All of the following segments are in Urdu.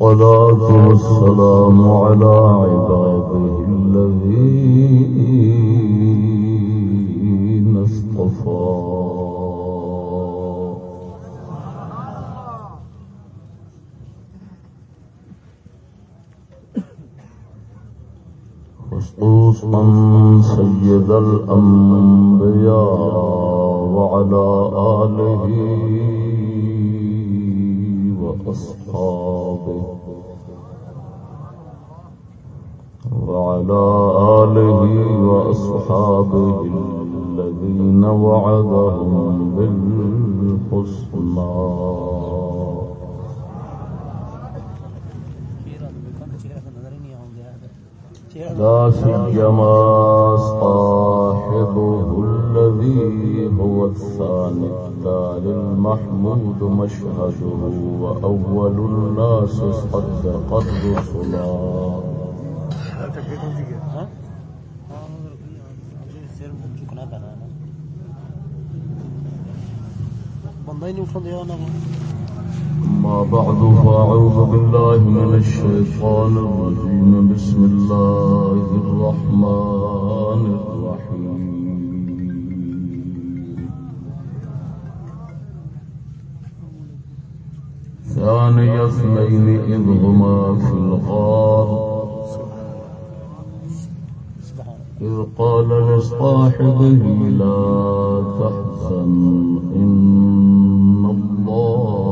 والصلاة والسلام على عباده الذين اصطفى. خصوصا سيد الأنبياء وعلى آله وأصحابه وعلى آله وأصحابه الذين وعدهم بالحسنى. لا سيما صاحبه الذي هو الثاني التالي المحمود مشهده وأول الناس صدق الرسلا بندہ ہی نہیں اٹھا دیا أما بعد فأعوذ بالله من الشيطان الرجيم. بسم الله الرحمن الرحيم. ثاني اثنين إذ هما في الغار. إذ قال لصاحبه لا تحزن إن الله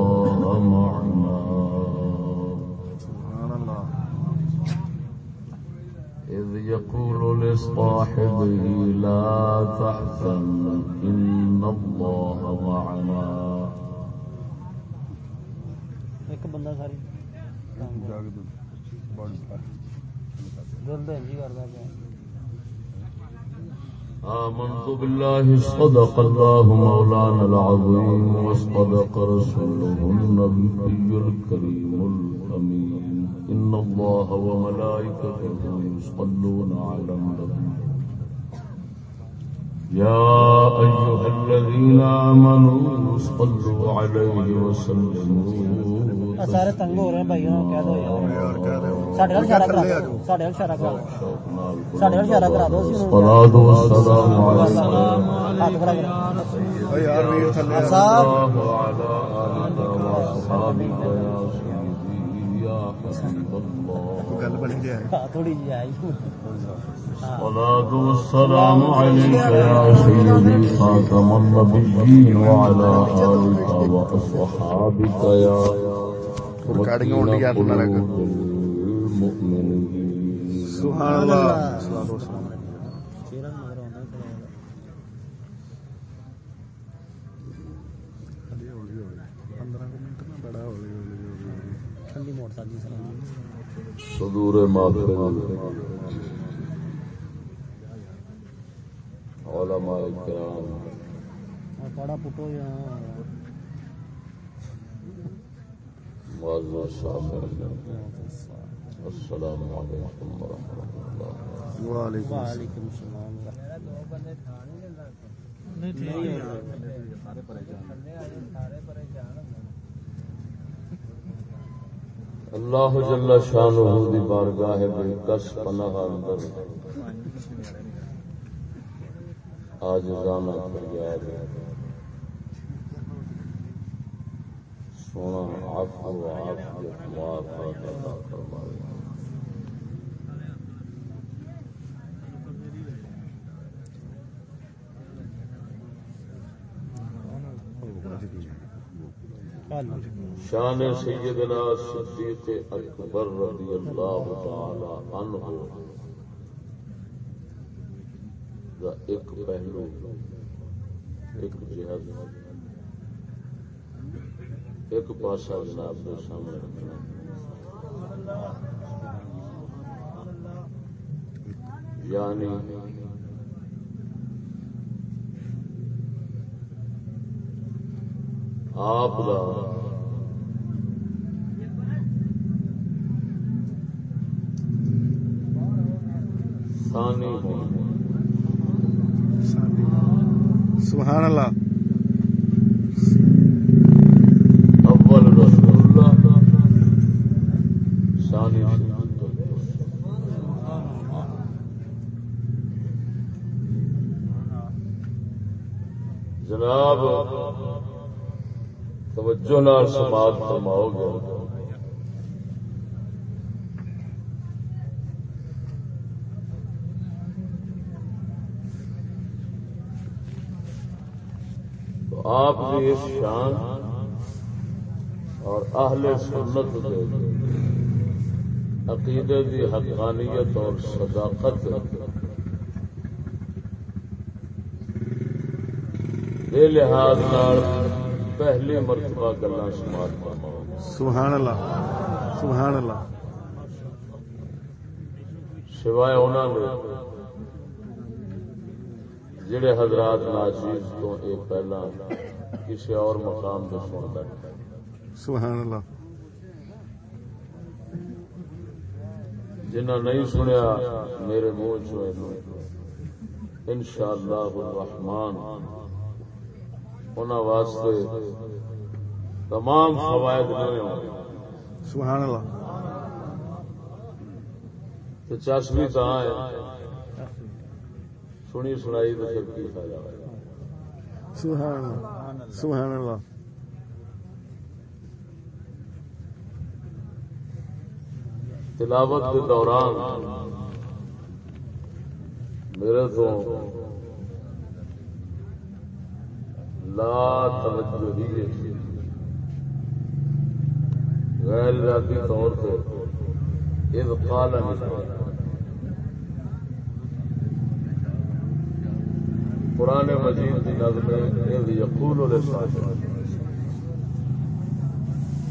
يقول لصاحبه لا تحزن إن الله معنا. ایک بندہ ساری۔ جی آمنت بالله صدق الله مولانا العظيم وصدق رسوله النبي الكريم الأمين إن الله وملائكته يصلون على النبي. يا أيها الذين آمنوا صلوا عليه وسلموا سارے تنگ ہو رہے ہیں بھائی کہہ دو یار۔ ساڈے وال اشارہ کرا دو ساڈے وال اشارہ کرا دو۔ ساڈے وال اشارہ کرا دو۔ ہاتھ کھڑا کرا او یار ویر تھلے صاحب۔ الله وعلى آلك وأصحابك تھوڑی جی آئی الصلاة والسلام عليك يا سيدي خاتم النبيين وعلى آلك وأصحابك يا لگا المؤمنين سبحان اللہ صدور مغفرت علماء کرام اور پڑا پٹو یا معزز صاحب السلام علیکم ورحمۃ اللہ وعلیکم السلام وعلیکم السلام اللہ جل شانہ دی بارگاہ بے کس پناہ اندر آج جانا فریاد سونا عفو و عافیت معافات عطا فرمائے Thank you. شان سیدنا صدیق اکبر رضی اللہ تعالی عنہ دا ایک پہلو، ایک جہد ایک پاسا جناب کے سامنے رکھنا یعنی آپ دا۔ ثانی ہونا سبحان اللہ۔ اول رسول اللہ۔ ثانی سنت جناب توجہ نال سماعت فرماؤ گے۔ تو آپ کی اس شان اور اہل سنت کے عقیدے کی حقانیت اور صداقت کے لحاظ پہلی مرتبہ گلا سماعت سبحان اللہ سبحان اللہ۔ سوائے انہوں نے جڑے حضرات ناچیز تو یہ پہلا کسی اور مقام پہ سن بیٹھے۔ سبحان اللہ۔ جنہ نہیں سنیا میرے منہ چو ان شاء اللہ الرحمان انہوں واسطے تمام فوائد نئے ہوں سبحان اللہ۔ تو ہے۔ سنی سنائی تو پھر کی فائدہ ہے سبحان اللہ۔ سبحان اللہ۔ تلاوت کے دوران میرے تو لا توجہ ہی ہے غیر ارادی طور پہ اذ قال نکلا قرآن مجید کی نظم اذ یقول لصاحب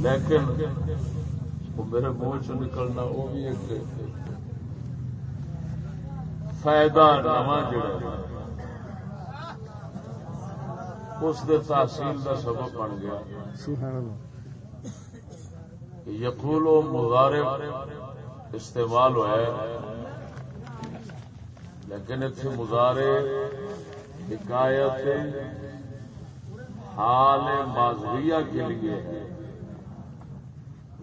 لیکن وہ میرے منہ چ نکلنا وہ بھی ایک فائدہ نواں جڑا اس دے تحصیل کا سبب بن گیا۔ یقول و مظاہرے استعمال ہوا ہے لیکن اتنے مظاہرے حکایت حال ماضویہ کے لیے ہے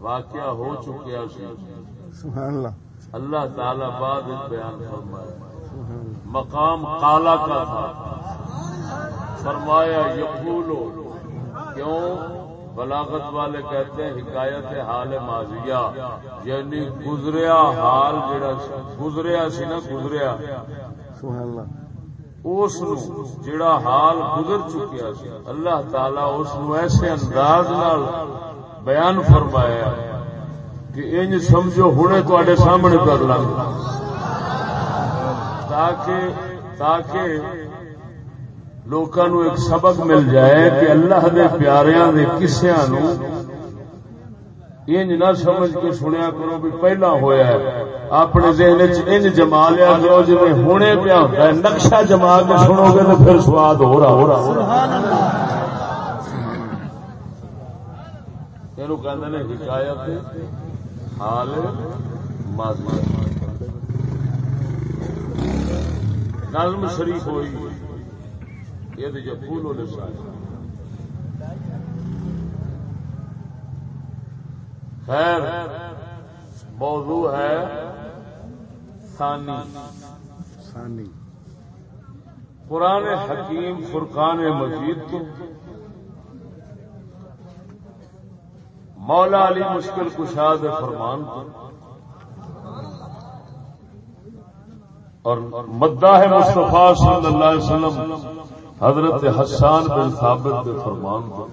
واقعہ ہو چکیا سی۔ اللہ تعالی بعد بیان فرمایا مقام کالا کا تھا۔ فرمایا یقولو کیوں؟ بلاغت والے کہتے ہیں حکایت حال ماضیہ یعنی گزریا حال جڑا گزریا سی نا گزریا۔ سبحان اللہ۔ اس نو جڑا حال گزر چکیا سی اللہ تعالی اس نو ایسے انداز نال بیان فرمایا کہ انج سمجھو ہنے تواڈے سامنے کر لگ تاکہ تاکہ لوکاں نو ایک سبق مل جائے کہ اللہ دے پیاریاں دے قصیاں نو انج نہ سمجھ کے سنیا کرو بھی پہلا ہویا ہے۔ اپنے ذہن وچ انج جما لیا کرو، جویں ہونے پیا ہوندا ہے، نقشہ جما کے سنو گے تو پھر سواد ہو رہا ہو رہا ہو رہا۔ سبحان اللہ اینو کہندے نے، حکایت، حال ماضی نظم شریف ہوئی۔ یہ ہو خیر موضوع ہے ثانی۔ ثانی۔ قرآن حکیم فرقان مجید کو۔ مولا علی مشکل کشاد فرمان کو۔ اور مداح مصطفیٰ صلی اللہ علیہ وسلم حضرت حسان بن ثابت کے فرمان کو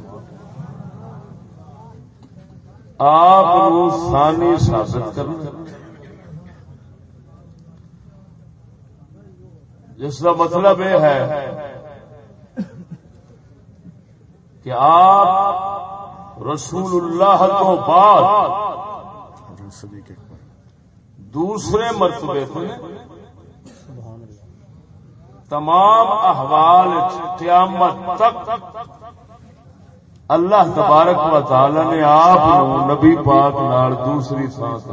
آپ نو ثانی ثابت کرنا۔ جس کا مطلب یہ ہے کہ آپ رسول اللہ تو بعد دوسرے مرتبے پہ اللہ تمام احوال قیامت تک اللہ تبارک و تعالی نے آپ نبی پاک نال دوسری سانس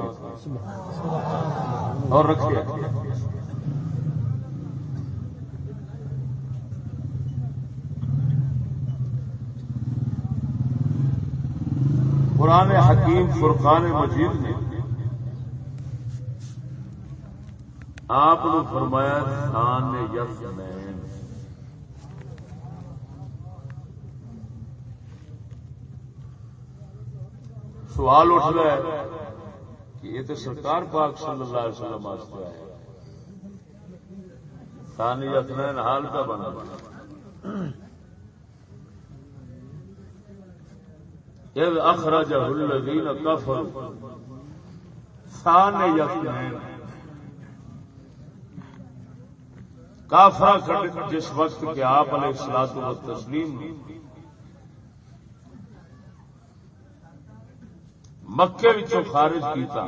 اور رکھے قرآن حکیم فرقان مجید نے آپ نے فرمایا خان یس مین سوال اٹھ رہا ہے کہ یہ تو سرکار پاک صلی اللہ علیہ وسلم واسطے ہے سان ثانی یسنین حال کا بنا۔ بنا اذ اخرجہ الذین کفروا۔ ثانی یسنین کافرا جس وقت کہ آپ علیہ السلاط و تسلیم مکے وچوں خارج کیتا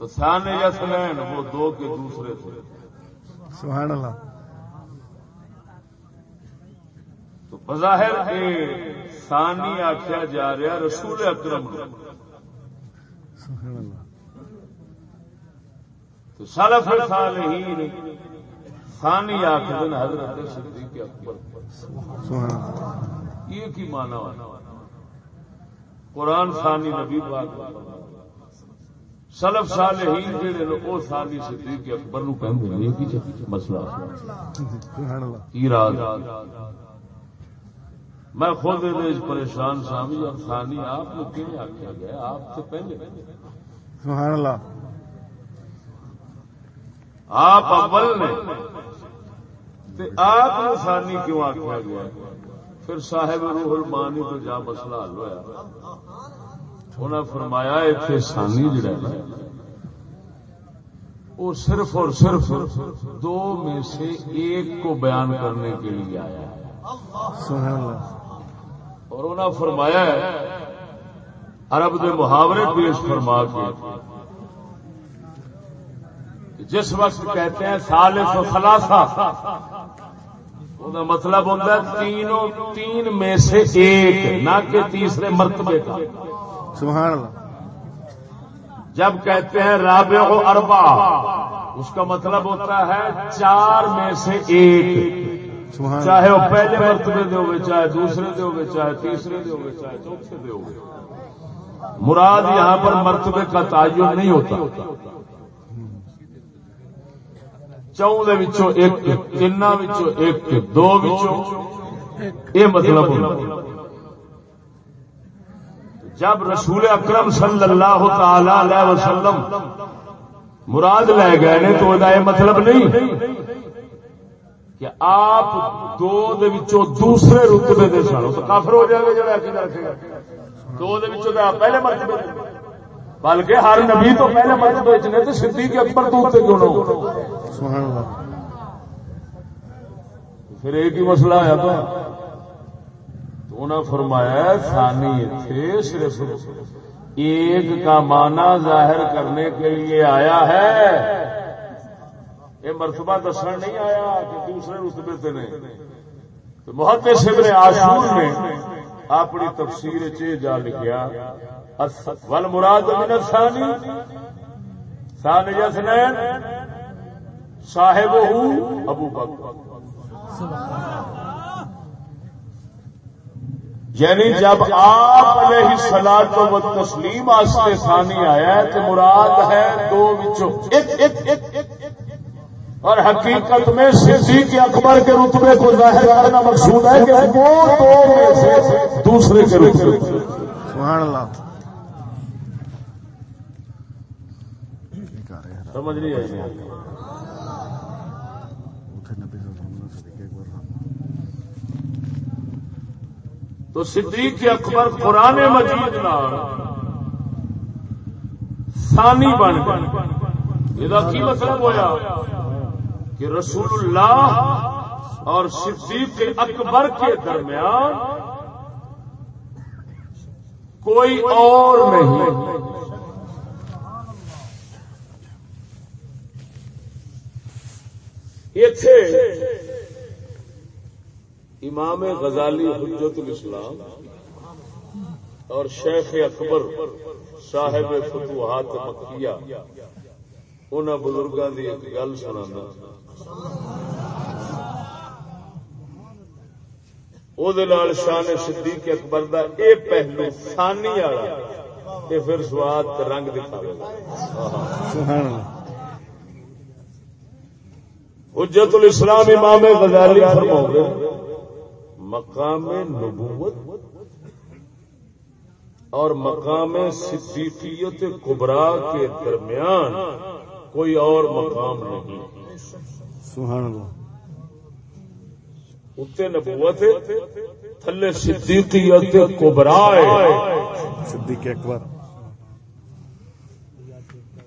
تو سان یسلین وہ دو کے دوسرے تھے۔ سبحان اللہ تو بظاہر یہ ثانی آخیا جا رہا رسول اکرم سبحان اللہ تو سلف صالحین ثانی آخر حضرت صدیق اکبر۔ یہ کی مانا قرآن ثانی نبی پاک۔ سلف صالحین جڑے نے وہ ثانی صدیق اکبر نو کہندے نے یہ کی مسئلہ۔ سبحان اللہ۔ کی راز میں خود یہ پریشان سا بھی اور ثانی آپ کو کیوں آخیا گیا؟ آپ سے پہلے۔ سبحان اللہ۔ آپ اول نے تے آپ کو ثانی کیوں آخیا گیا پھر صاحب روح المانی تو جا مسئلہ حل ہوا انہیں فرمایا اتنے ثانی جڑا ہے وہ صرف اور صرف دو میں سے ایک کو بیان کرنے کے لیے آیا ہے۔ اور انہیں فرمایا ہے عرب دے محاورے پیش فرما کے جس وقت کہتے ہیں سالس و خلاصہ مطلب ہوتا ہے تینوں تین میں سے ایک نہ کہ تیسرے مرتبے کا سبحان اللہ جب کہتے ہیں رابع و اربا اس کا مطلب ہوتا ہے چار میں سے ایک سبحان چاہے وہ پہلے مرتبے دے ہوگے چاہے دوسرے دے ہوگے چاہے تیسرے دے ہوگے چاہے چوتھے دے ہوگے مراد یہاں پر مرتبے کا تعین نہیں ہوتا چون دے وچوں ایک تین وچوں ایک دو وچوں یہ مطلب ہوتا جب رسول اکرم صلی اللہ تعالی علیہ وسلم مراد لے گئے نے تو یہ مطلب نہیں کہ آپ دو دے وچوں دوسرے رتبے دے سن تو کافر ہو جائے گا جڑا عقیدہ رکھے گا دو دے وچوں پہلے مرتبے بلکہ ہر نبی تو پہلے مرتبے وچ نے تے صدیق اکبر تو تے کیوں نہ سبحان اللہ۔ پھر ایک ہی مسئلہ آیا تھا تو انہوں نے فرمایا ثانی تھے صرف ایک کا معنی ظاہر کرنے کے لیے آیا ہے۔ یہ مرتبہ دسن نہیں آیا کہ دوسرے رتبے سے نے۔ تو محدث ابن عاشور نے اپنی تفسیر چ جا لکھیا۔ ول مراد من الثانی، ثانی یسنین صاحب ابو بکر۔ یعنی جب آپ علیہ سلاد و تسلیم واسطے ثانی آیا ہے تو مراد ہے دو وچوں۔ اور حقیقت میں صدیق اکبر کے رتبے کو ظاہر کرنا مقصود ہے کہ وہ دو میں سے دوسرے کے رتبے۔ سبحان اللہ یہ کہہ رہے ہیں سمجھ نہیں آئی صدیق تو صدیق اکبر قرآن مجید نال ثانی بن گئے۔ یہ کی مطلب ہوا کہ رسول اللہ اور صدیق اکبر کے درمیان کوئی اور نہیں۔ اتے امام غزالی حجت الاسلام اور شیخ اکبر صاحب فتوحات مکیہ ان بزرگوں کی ایک گل سنا او دے نال شان صدیق اکبر دا اے پہلو ثانی والا پھر سواد رنگ دکھاوے سبحان اللہ۔ حجت الاسلام امام غزالی فرماؤ گے مقام نبوت اور مقام صدیقیت کبرا کے درمیان کوئی اور مقام نہیں۔ سبحان اللہ۔ اتنے نبوت تھلے صدیقیت کبرا صدیق اکبر۔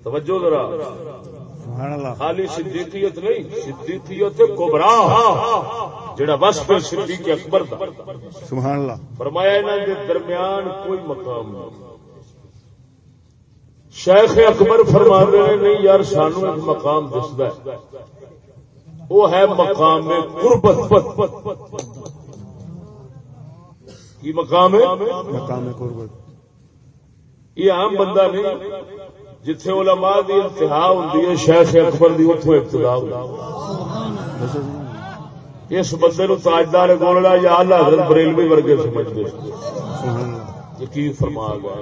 توجہ ذرا۔ خالی صدیقیت نہیں صدیقیت کبرا جڑا وصف صدیق اکبر دا۔ سبحان اللہ. فرمایا انہوں کے درمیان کوئی مقام نہیں۔ شیخ اکبر فرما رہے ہیں نہیں یار سانو ایک مقام دستا ہے۔ وہ ہے مقام قربت۔ کی مقام ہے؟ مقام قربت۔ یہ عام بندہ نہیں۔ جتھے علماء دی انتہا ہوندی ہے، شیخ اکبر دی اتوں ابتدا ہوندی ہے۔ اس بندے نو تاجدار گولڑا یا اللہ حضرت بریلوی ورگے سمجھتے ہیں۔ سبحان کی فرما گیا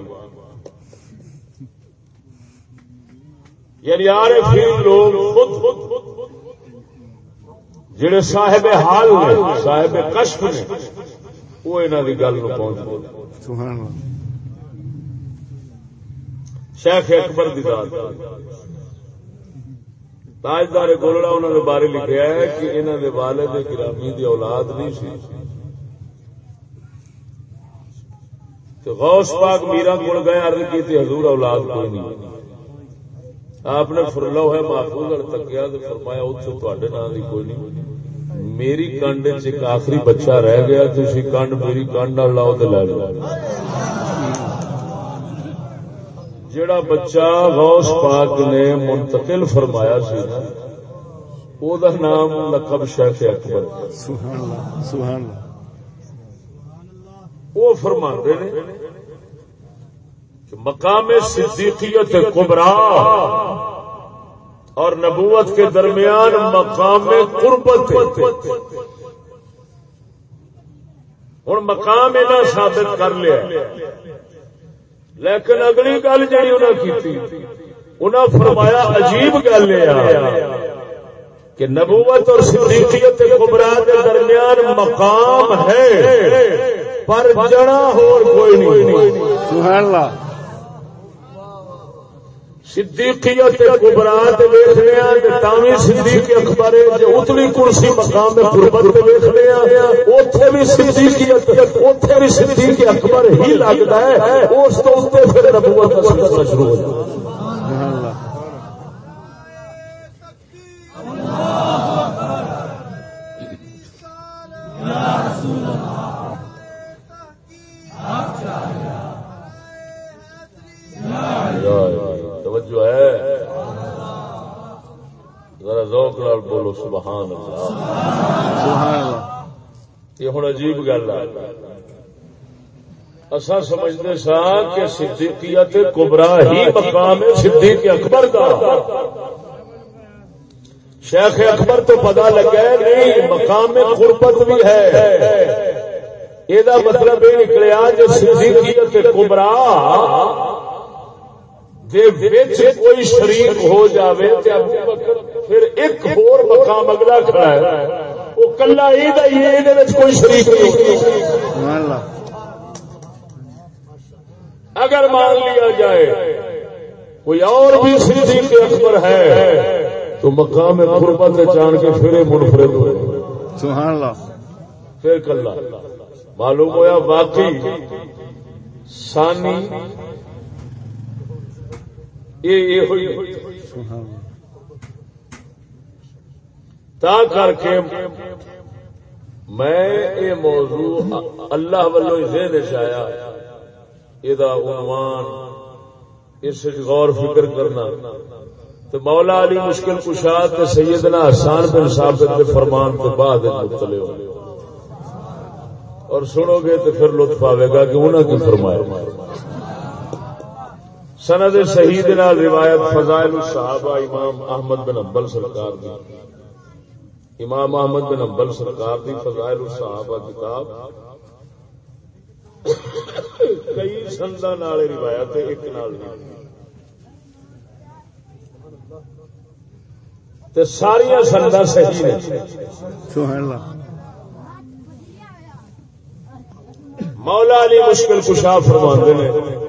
یعنی یار پھر لوگ خود جڑے صاحب حال نے، صاحب کشف نے، وہ انہوں کی گل نو پہنچ سبحان اللہ۔ شیخ اکبر دی ذات۔ تاجدار گولڑا انہوں نے بارے لکھا ہے کہ انہوں نے والد گرامی دی اولاد نہیں سی۔ تو غوث پاک میرا کول گئے، عرض کی تھی حضور اولاد کوئی نہیں۔ آپ نے فرلو ہے، محفوظ اور تکیا تو فرمایا اتنے تے نام کی کوئی نہیں۔ میری کنڈ چ ایک آخری بچہ رہ گیا تھی کنڈ میری کنڈ نہ لاؤ تو لے لو۔ جڑا بچہ غوث پاک نے منتقل فرمایا سی نا او دا نام لقب شیخ اکبر۔ سبحان اللہ سبحان اللہ۔ وہ فرماندے نے کہ مقام صدیقیت کبرا اور نبوت کے درمیان مقام قربت ہوں مقام ثابت کر لیا۔ لیکن اگلی گل جی انہیں کی فرمایا عجیب گل یہ کہ نبوت اور صدیقیت کبرا کے درمیان مقام ہے، پر جڑا ہور کوئی نہیں۔ سبحان اللہ۔ صدیقیت کبرا تے ویکھنے آ تے تاوی صدیق اکبر جے اتلی کرسی مقام قربت تے ویکھنے آ اوتھے بھی صدیقیت اوتھے بھی صدیق اکبر ہی لگدا ہے۔ اس تو اوتے پھر نبوت کا سلسلہ شروع ہو جاتا ہے۔ سبحان اللہ توجہ ہے۔ ذرا ذوق نال بولو، سبحان اللہ۔ سبحان اللہ یہ ہوں عجیب گل ہے۔ اصا سمجھتے سا کہ صدیقیت کبرا ہی مقام ہے، صدیق اکبر کا شیخ اکبر تو پتا لگا نہیں، مقام قربت بھی ہے۔ یہ مطلب یہ نکلیا جو صدیقیت کبرا دے وچ کوئی شریک ہو جاوے تے ابو بکر پھر ایک اور مقام اگلا کھڑا ہے۔ وہ کلا ہی دا ہی دے وچ کوئی شریک نہیں سبحان اللہ اگر مان لیا جائے، کوئی اور بھی صدیق اکبر ہے، تو مقام قربت جان کے پھر منفرد ہوئے۔ سبحان اللہ پھر کلا۔ معلوم ہوا واقعی سانی یہ یہ ہوئی سبحان اللہ تا کر کے میں یہ موضوع اللہ والوں ہی ذہن چ آیا۔ یہ عنوان، اس غور فکر کرنا۔ تو مولا علی مشکل کشاد تے سیدنا حسان بن ثابت کے فرمان کے بعد مطلع اور سنو گے تو پھر لطف آئے گا کہ انہوں کی فرمایا۔ سند صحیح نال روایت فضائل الصحابہ امام احمد بن حنبل سرکار دی۔ امام احمد بن امبل سرکار دی فضائل الصحابہ کتاب۔ کئی سندا نال روایت ایک نال نہیں۔ تے ساری سندا صحیح نے۔ سبحان اللہ۔ مولا علی مشکل کشا فرماندے نے۔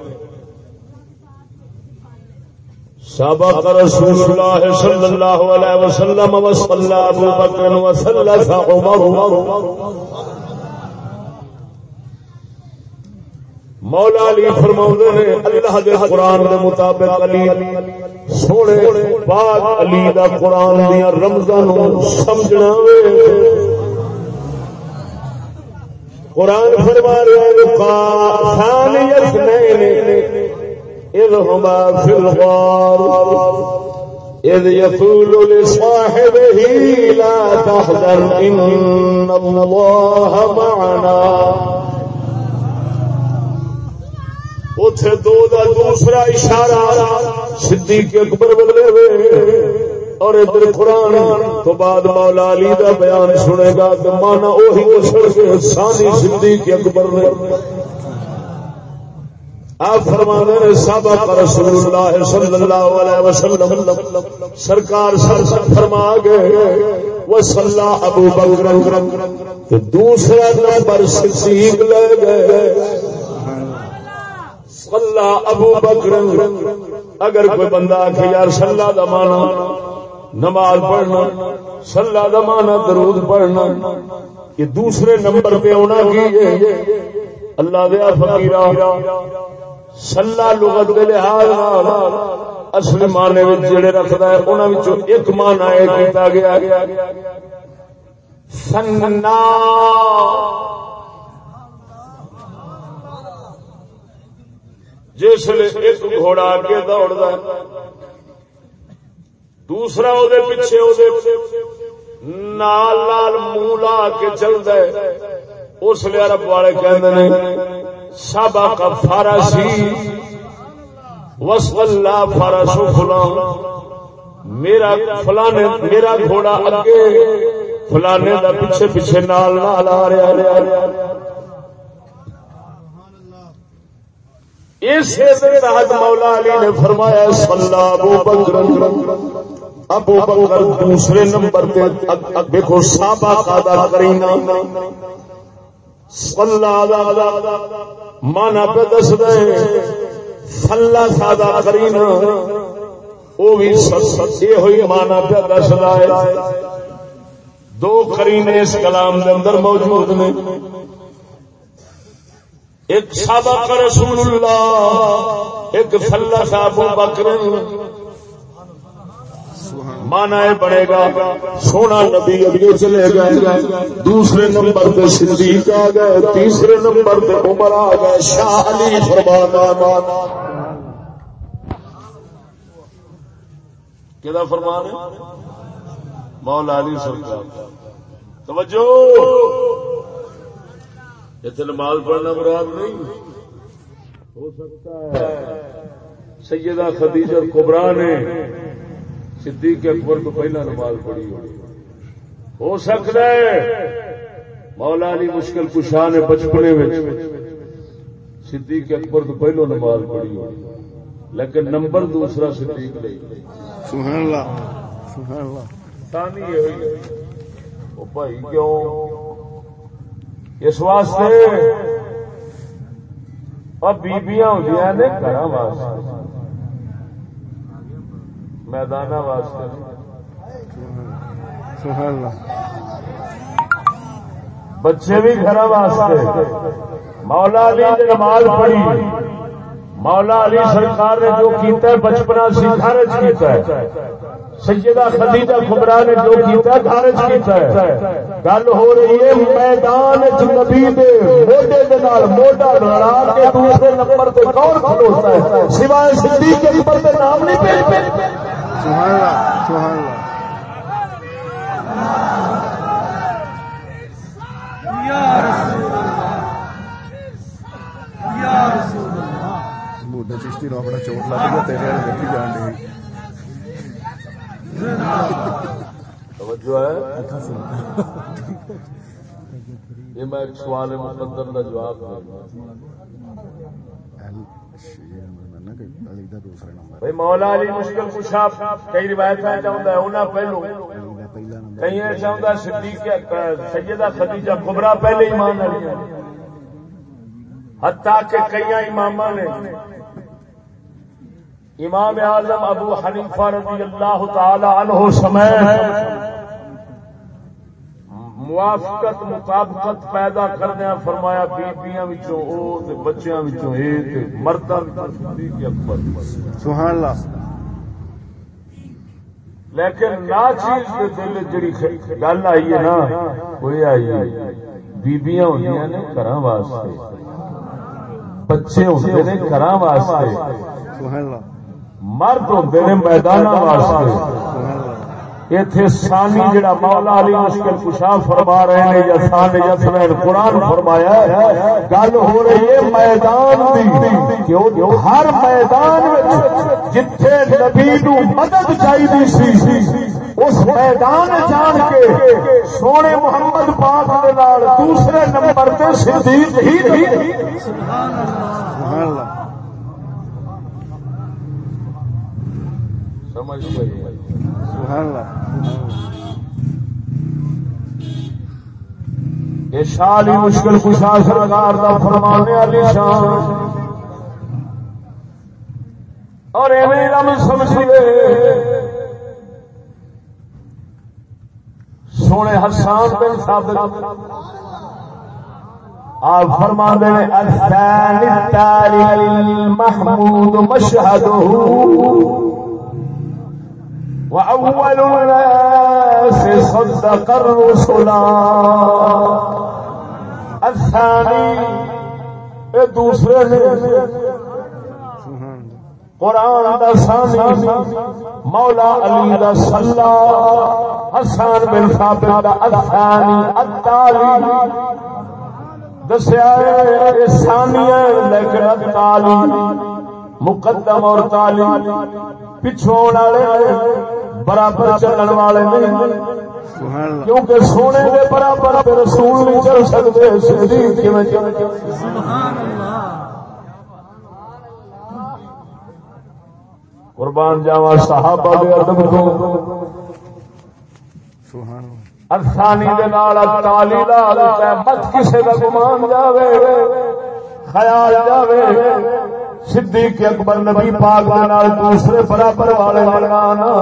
سبق رسول اللہ صلی اللہ علیہ وسلم وصلى ابو بکر وثلث عمر. مولا علی فرماؤں نے اللہ دے قرآن دے مطابق علی، سونے پاک علی دا قرآن دیا رمضان سمجھنا وے۔ قرآن فرما رہا ثانی اثنین اذ ہما فی الغار. اذ یقول لصاحبه لا تحذر ان اللہ معنا. اتے دو دا دوسرا اشارہ صدیق اکبر بدلے ہوئے اور ادھر قرآن تو بعد مولا علی دا بیان سنے گا تو مانا اوہی مسل کے ثانی صدیق اکبر نے۔ آپ فرمانے نے سابق رسول اللہ صلی اللہ علیہ وسلم، سرکار سر سر فرما گئے وہ صلی ابو بکر دوسرا نمبر صدیق لے گئے۔ صلہ ابو بکر، اگر کوئی بندہ آخ یار صلہ دا مانا نماز پڑھنا صلہ دا مانا درود پڑھنا یہ دوسرے نمبر پہ ہونا کی اللہ دیا فقیرہ صلہ لغت کے لحاظ اصل معنی جڑے رکھتا ہے انہوں ایک مانا یہ کیتا گیا سننا جس ایک گھوڑا اگے دوڑتا دوسرا وہ پیچھے نال لال منہ لا کے چلتا ہے۔ اس لیے رب والے کہ سب کا فارسی وس اللہ فارس فلان میرا فلانے، میرا گھوڑا اگے، فلانے دا پیچھے پیچھے نال نال آ رہا اس تحت مولا علی نے فرمایا، صلی ابو بکر ابو بکر دوسرے نمبر پہ دیکھو، صحابہ کرینا صلی مانا پہ دس دے فلا سادہ کریم وہ بھی یہ ہوئی مانا پہ دس ہے۔ دو کرینے اس کلام دے اندر موجود نے۔ ایک سابق رسول اللہ، ایک فلا صاحب بکر مانا بڑے گا، سونا نبی ابھی چلے گئے۔ دوسرے نمبر پہ صدیق آ گئے، تیسرے نمبر پہ عمر آ گئے۔ شاہ علی فرمانا مانا کہ فرمان مولا علی سرکار۔ توجہ! اتنے نماز پڑھنا مراد نہیں۔ ہو سکتا ہے۔ سیدہ خدیجہ کبرا نے صدیق اکبر تو پہلا نماز پڑھی ہو سکتا ہے مولا علی مشکل کشاہ نے بچپنے میں صدیق اکبر تو پہلو نماز پڑھی ہو لیکن نمبر دوسرا صدیق نہیں۔ سبحان اللہ۔ سبحان اللہ ثانی یہ ہوئی۔ وہ بھائی کیوں؟ اس واسطے۔ اور بیبیاں ہوندیاں نے گھر واسطے۔ میدان واسطے۔ بچے بھی گھر واسطے۔ مولا علی نے نماز پڑھی۔ مولا علی سرکار نے جو کیتا ہے بچپنا سی گھر کیتا ہے۔ سیدہ خدیجہ کبرا نے جو کیتا ہے گھر کیتا ہے۔ گل ہو رہی ہے میدان چ نبی دے موڈے دے نال موڈا لڑا کے دوسرے نمبر تے کون کھلوتا ہے؟ سوائے صدیق کے اوپر تے نام نہیں پیش پیش سبحان اللہ سبحان اللہ۔ بوڈا چشتی نو اپنا چوٹ لگ گیا تیرے والے دیکھی جان توجہ ہے؟ یہ میں ایک سوال مقدر کا جواب علی دا دوسرا نمبر۔ بھائی مولا علی مشکل کشا کئی روایت چاہتا ہے پہلو۔ کئی صدیق سیدہ خدیجہ کبرا پہلے ایمان علی حتیٰ کہ کئی امام نے امام اعظم ابو حنیفہ رضی اللہ تعالی عنہ سمے موافقت مطابقت پیدا کردیا فرمایا بیبیاں وچوں او تے بچیاں وچوں اے تے مرداں وچوں صدیق اکبر سبحان اللہ۔ لیکن نا چیز کے دل جڑی گل آئی ہے نا؟ کوئی آئی ہے۔ بیبیاں ہوندیاں نے گھراں واسطے۔ بچے ہوندے نے گھراں واسطے۔ سبحان اللہ۔ مرد ہوندے نے میداناں واسطے۔ ایتھے ثانی جڑا مولا علی مشکل کشا فرما رہے ہیں یا ثانی قرآن فرمایا ہے، گل ہو رہی ہے میدان دی، کہ ہر میدان وچ جتھے نبی نو مدد چاہیے سی، اس میدان جان کے سونے محمد پاک دے نال دوسرے نمبر تے صدیق ہی نہیں۔ سبحان اللہ۔ سمجھ گئے سبحان اللہ۔ یہ شالی مشکل کشا سرکار دا فرمانے والی شان۔ اور ایویں رم سمجھیے۔ سونے حسان بن ثابت آپ فرما دے الثاني التالي المحمود مشهده وأول الناس صدق الرسل. الثاني، اے دوسرے نے، قرآن دا ثانی، مولا علی دا صلا حسان بن ثابت دا الثانی، التالی. دسیا ہے ثانی ہے، لیکن التالی، مقدم اور تالی، پچھوں والے برابر چلن والے نہیں کیونکہ سونے کے برابر تے رسول نہیں چل سکتے۔ صدیق کیویں؟ چل قربان جاوا صحابہ دے ادب تو۔ سبحان اللہ افسانی دے نال تعالی لال مت کسے دا گمان جاوے۔ خیال جاوے۔ صدیق اکبر نبی پاک دے نال دوسرے برابر والے مانا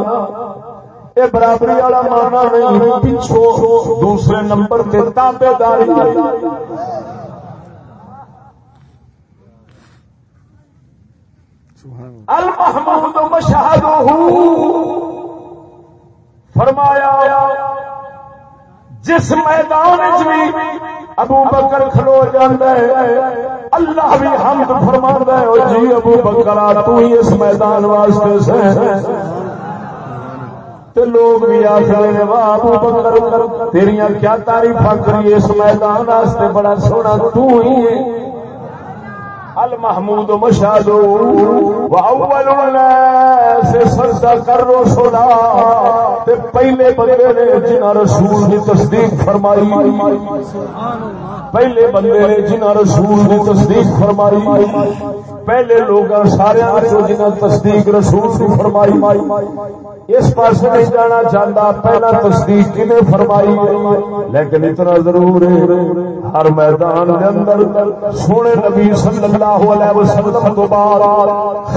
اے برابری والا مانا نہیں پچھو، دوسرے نمبر تے تابے داری۔ المحمود مشہدہ۔ فرمایا، جس میدان بھی ابو بکر کھلو جاندا ہے، اللہ بھی حمد فرماندا ہے جی ابو بکر آ، تو ہی اس میدان واسطے سے تے لوگ بھی آخر نے واہ ابو بکر، تیریاں کیا تعریفاں کری اس میدان واسطے بڑا سونا تو ہی ہے۔ المحمود مشاد واول الناس صدق الرسل. تے پہلے بندے نے جنہاں رسول دی تصدیق فرمائی. پہلے بندے نے جنہاں رسول دی تصدیق فرمائی. پہلے لوگ سارے جنہاں تصدیق رسول دی فرمائی. اس پاس نہیں جانا چاہتا، پہلا تصدیق کنے فرمائی لیکن اتنا ضرور ہے، ہر میدان کے اندر سونے نبی صلی اللہ علیہ وسلم تو بعد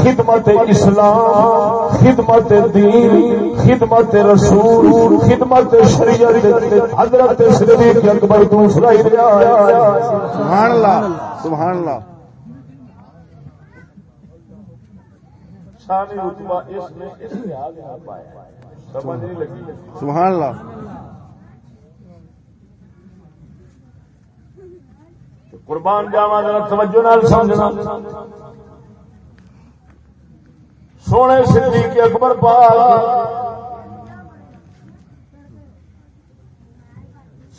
خدمت اسلام خدمت دین خدمت رسول خدمت شریعت حضرت صدیق اکبر دوسرا ہی رہا ہے سبحان اللہ سبحان اللہ شان رتبہ اس نے اس لحاظ نہ پایا۔ سمجھ نہیں لگی۔ سبحان اللہ قربان جاوا ذرا توجہ نال سمجھنا۔ سونے صدیق اکبر پاک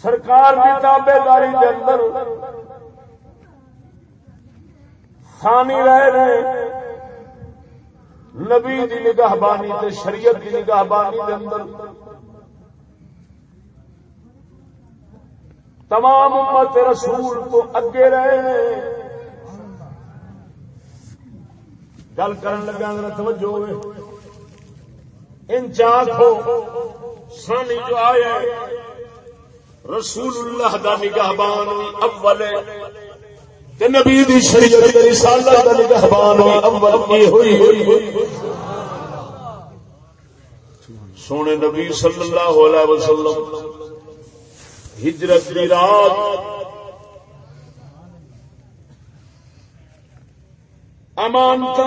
سرکار کی تابے داری کے اندر ثانی رہ رہے نبی دی نگاہ بانی تے شریعت دی نگاہ بانی دے اندر تمام امت رسول تو اگے رہے گل کرن لگا ذرا توجہ ہوئے۔ ان چاکھو سانی جو آیا رسول اللہ دا نگہبان وی اول تے نبی دی شریعت دی رسالت دا نگہبان وی اول کی ہوئی ہوئی۔ سونے نبی صلی اللہ علیہ وسلم ہجرت دی رات۔ امانتا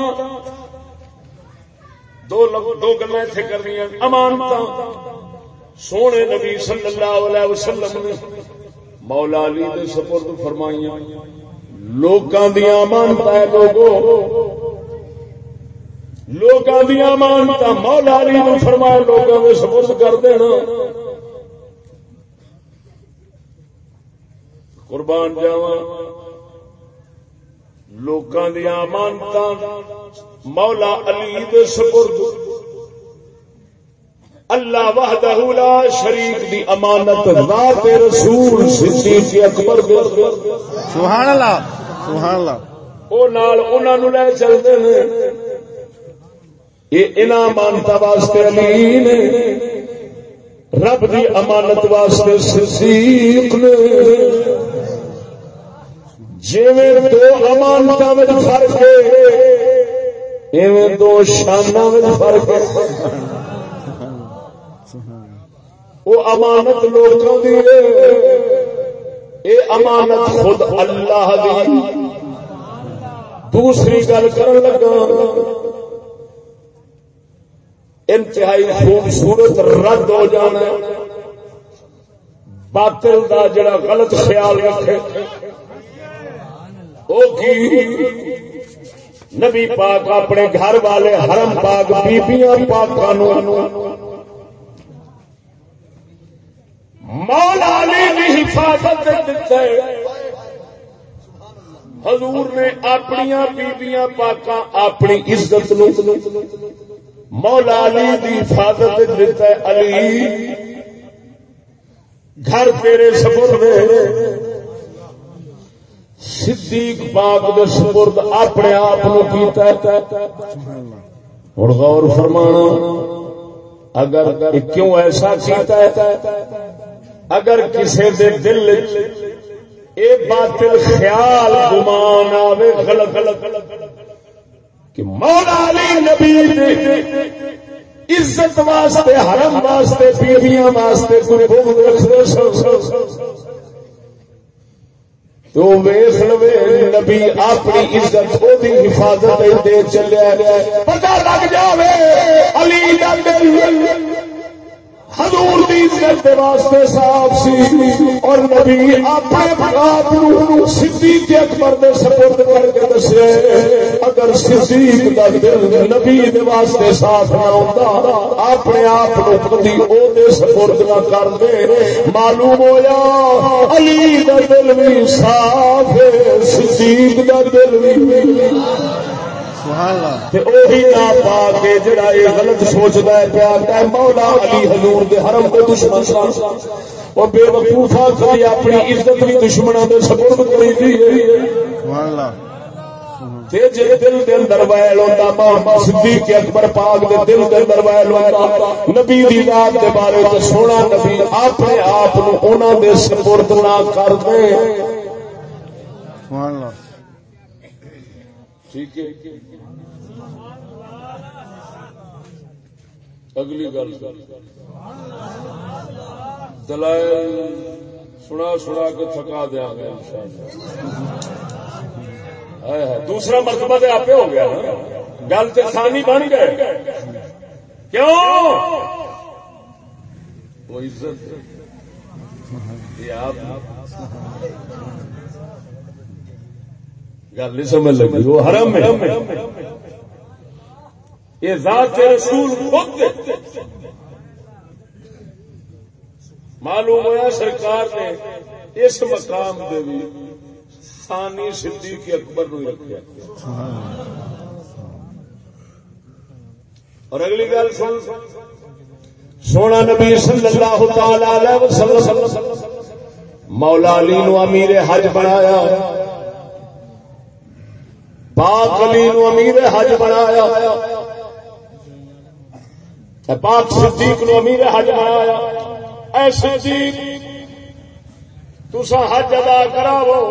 دو دو گلا اتنے کرنی امانتا سونے نبی صلی اللہ علیہ وسلم نے مولا علی دے سپرد فرمائیاں۔ لوکاں دیاں امانتا ہے لوگو۔ لوکاں دیاں امانتا مولا علی نے فرمایا لوگاں دے سپرد کر دینا۔ قربان جاواں۔ لوکاں دیاں امانتا مولا علی دے سپرد۔ اللہ وحدہ لا شریک دی امانت ذات رسول صدیق اکبر دے۔ سبحان اللہ سبحان اللہ او نال انہاں نو لے چلدے نے یہ انہاں امانت واسطے علی نے رب دی امانت واسطے صدیق نے۔ جویں دو امانتاں وچ فرق ہے ایویں دو شاناں وچ فرق ہے وہ امانت لوگوں دی ہے۔ اے امانت خود اللہ دی۔ دوسری گل کر لگا، انتہائی خوبصورت رد ہو جانا۔ باطل دا جڑا غلط خیال رکھے۔ او کی نبی پاک اپنے گھر والے حرم پاک، بیبیاں پاکاں مولا علی نے حفاظت دیتا ہے حضور نے اپنی بیبیاں پاکاں اپنی عزت نو۔ مولا علی دی حفاظت دیتا ہے علی، گھر تیرے سپرد۔ صدیق پاک دے سپرد اپنے آپ نو کیتا ہے۔ ہوں غور فرمانا، اگر کیوں ایسا کیتا ہے؟ اگر کسی دے دل اے باطل خیال گمان آوے غلط غلط کہ مولا علی نبی دے عزت واسطے، حرم واسطے، بیویاں واسطے کوئی بغض رکھ رکھدے سن۔ تو ویخ لوے نبی اپنی عزت وہ حفاظت دے چلیا پتہ لگ جاوے، علی دا دل حضور دی عزت دے واسطے صاف سی اور نبی اپنے آپ نو صدیق اکبر دے سپرد کر کے دسے، اگر صدیق دا دل نبی دے واسطے صاف نہ ہوندا، اپنے آپ نو کدی او دے سپرد نہ کر دے۔ معلوم ہویا، علی دا دل بھی صاف ہے، صدیق دا دل بھی۔ سبحان اللہ۔ تے اوہی نہ پا کے جڑا یہ غلط سوچدا ہے پیا کہ مولا علی حضور دے حرم دے دشمن سن۔ او بے وقوفا کبھی اپنی عزت بھی دشمناں دے سپرد کری دی سبحان اللہ۔ تے جے دل دے اندر ویل ہوندا محمد صدیق اکبر پاک دے دل دے اندر ہوندا نبی دی ذات دے بارے تے سونا نبی اپنے آپ نو انہاں دے سپرد نہ کر دے۔ سبحان اللہ۔ ٹھیک ہے۔ اگلی گل۔ دلائل سنا سنا کے تھکا دیا گا انشاءاللہ۔ دوسرا مرتبہ تو آپ ہو گیا گل تو آسانی بن گئے۔ کیوں؟ وہ عزت۔ یہ آپ۔ گل نہیں سمجھ لگی، وہ حرم ہے۔ یہ ذات رسول خود معلوم ہوا سرکار نے اس مقام دے بھی ثانی صدیق اکبر نو رکھا اور اگلی گل سن۔ سونا نبی صلی اللہ تعالی وسلم مولا علی نو امیر حج بنایا۔ پاک علی نو امیر حج بنایا۔ پاک صدیق نو امیر حج بنایا اے صدیق تسا حج ادا کراو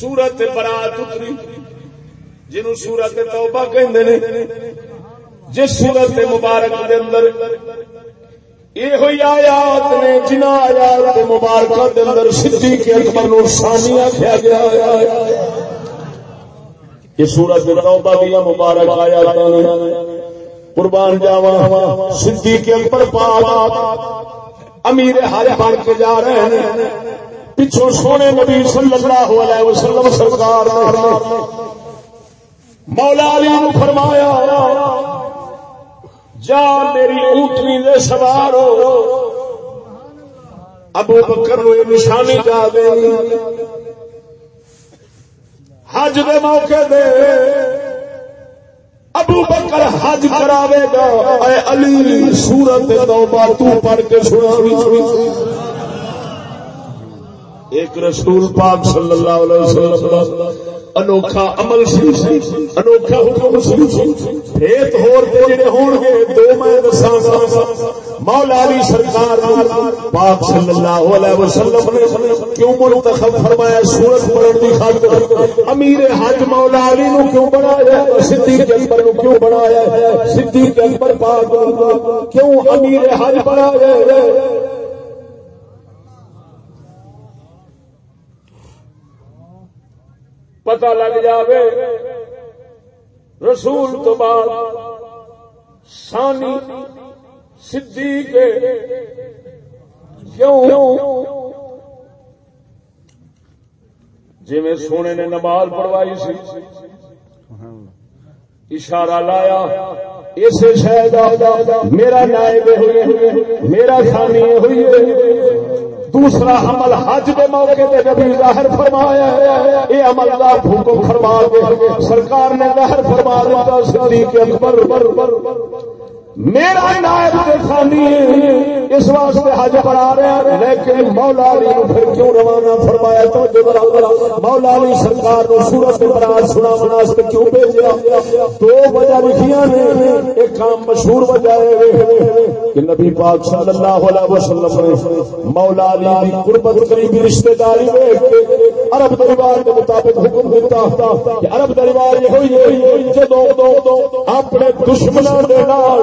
سورت برات اتری جنو سورت توبہ کہ جس سورت مبارک دے اندر یہ ہوئی آیات نے جنا آیات مبارکہ دے اندر صدیق اکبر نو ثانیہ کیا گیا۔ ہے یہ سورت توبہ دیا مبارک آیات نے۔ قربان جاوا صدیق اکبر پاک امیر حج بن کے جا رہے ہیں۔ پچھو سونے نبی صلی اللہ علیہ وسلم سرکار مولا علی نے فرمایا جا میری اونٹنی دے سوار ہو۔ ابو بکر نو نشانی جا دے۔ حج دے موقع دے۔ ابو بکر حج کراوے گا۔ اے علی سورت توبہ تو پڑھ کے سنا۔ ایک رسول پاک صلی اللہ علیہ وسلم انوکھا عمل سی، انوکھا حکم سی۔ بھیت ہور دے جڑے ہون گے دو میں دساں گا۔ مولا علی سرکار پاک صلی اللہ علیہ وسلم نے کیوں منتخب فرمایا؟ سورت پڑھن دی خاطر۔ امیر حج مولا علی نو کیوں بنایا؟ صدیق اکبر نو کیوں بنایا؟ صدیق اکبر پاک کیوں امیر حج بنایا؟ پتہ لگ جاوے۔ رسول تو بعد سانی صدیق کیوں جی میں سونے نے نماز پڑھوائی سی۔ اشارہ لایا اس شہد میرا نائب ہوئے، میرا خانی ہوئی دوسرا عمل حج دے موقع پہ نبی ظاہر فرمایا یہ عمل کا بھوکو فرما دے۔ سرکار نے ظاہر فرما دیتا صدیق اکبر۔ میرا نائب خانی اس واسطے حج بنا رہے ہیں، لیکن مولا علی نے پھر کیوں روانہ فرمایا؟ تو جو مولا علی سرکار نے سورت برات سنا واسطے کیوں بھیجا دو وجہ لکھیاں نے، ایک کام مشہور وجہ ہے، کہ نبی پاک صلی اللہ علیہ وسلم نے مولا علی کی قربت قریبی رشتہ داری میں عرب دربار کے مطابق حکم دیتا کہ عرب دربار یہ ہوئی ہے جدو اپنے دشمنوں کے نال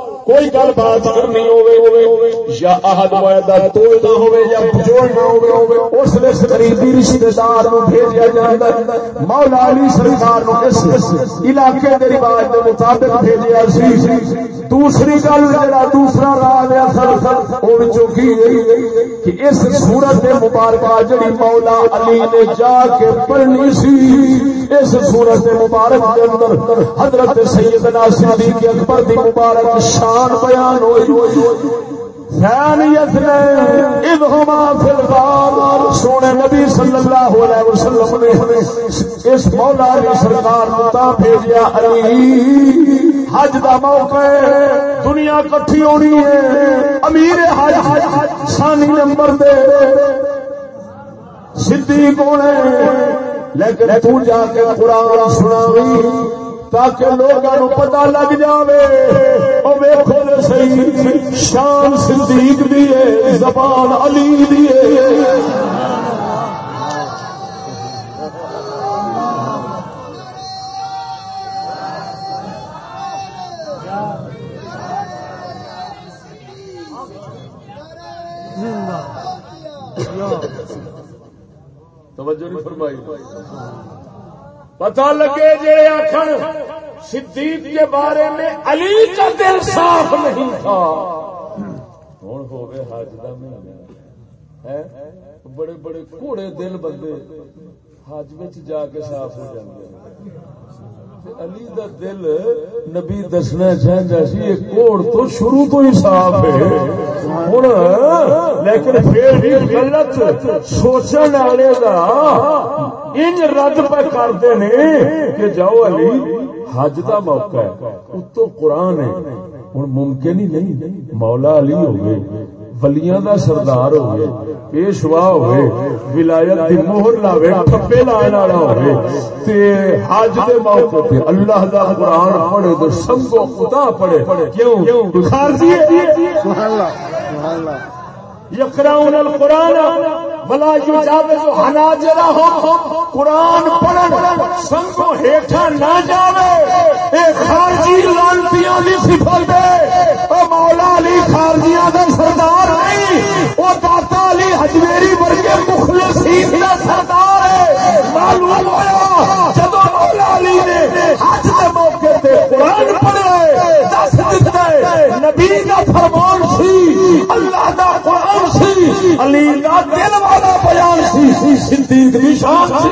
کوئی گل بات کرنی یا عہد معاہدہ توڑنا ہوے یا جوڑنا ہوے اس نے قریبی رشتہ دار نو بھیجا جاندا مولا علی سرکار نو اس علاقے دے رواج دے مطابق بھیجیا سی۔ دوسری گل جڑا دوسرا راز ہے اصل او وچوں کی کہ اس سورت دے مبارکہ جڑی مولا علی نے جا کے پڑھنی سی، اس سورت مبارک کے اندر حضرت سیدنا صدیق اکبر دی مبارک شاہ شان بیان ہوئی۔ ثانیت نے اذہما فی الغار سونے نبی صلی اللہ علیہ وسلم نے اس مولا علی سرکار کو تا بھیجیا، علی، حج دا موقع دنیا کٹھی ہونی ہے، امیر حج ثانی نمبر دے۔ صدیق ہونے، لیکن تو جا کے قرآن سناوی۔ تاکہ لوگوں پتا لگ جائے ویخو سی شان صدیق دی ہے، زبان علی دی ہے۔ توجہ نہیں فرمائی۔ پتا لگے جی آخر صدیق کے بارے میں علی کا دل صاف نہیں تھا۔ ہوں ہو گئے حج کا مہینہ بڑے بڑے کوڑے دل بندے حج جا کے صاف ہو جاتے علی دا دل نبی دسنا چاہتا سی، یہ کوڑ تو شروع تو ہی صاف ہے۔ ہوں لیکن پھر بھی غلط سوچنے والے کا ان رد پہ کرتے نے کہ جاؤ علی حج دا موقع ہے۔ اتو قرآن ہے۔ ہوں ممکن ہی نہیں۔ مولا علی ہو گئے ولیاں دا سردار ہوئے پیشوا ہوئے ولایت دی مہر لاوے ٹھپے لائن والا ہوئے۔ تے حج دے موقع تے اللہ دا قرآن پڑھے تو سنگو خدا پڑھے۔ کیوں؟ خارجی ہے۔ سبحان اللہ سبحان اللہ۔ یقرؤون القرآن۔ ولا یجاوز حناجرهم قرآن پڑھن سنگو ہیٹھا نہ جاوے، اے خارجی لانتیاں دی صفت ہے۔ او مولا علی خارجیاں دا سردار نہیں او داتا علی حجویری ورگے مخلصین دا سردار ہے معلوم ہویا جدو مولا علی نے حج دے موقع تے قرآن پڑھے دس نبی دا فرمان سی اللہ دا قرآن سی علی دا دل والا بیان سی صدیق دی شان سی۔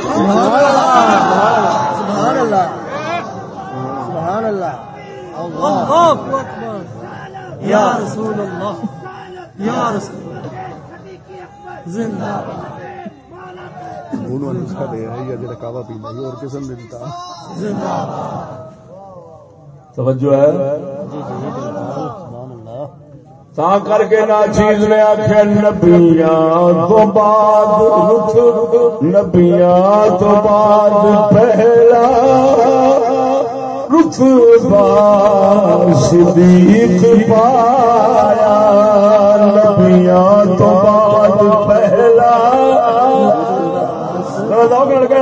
سبحان اللہ سبحان اللہ اللہ اکبر۔ یا رسول اللہ یا رسول اللہ زندہ۔ انہوں نے نسخہ دے رہا ہے جڑا کعوہ پیندا ہے اور قسم دیتا زندہ۔ توجہ ہے؟ تا کر کے نا چیز نے آخیا نبیاں تو بعد نبیاں تو بعد پہلا۔ رتبہ صدیق پایا، نبیاں تو بعد پہلا۔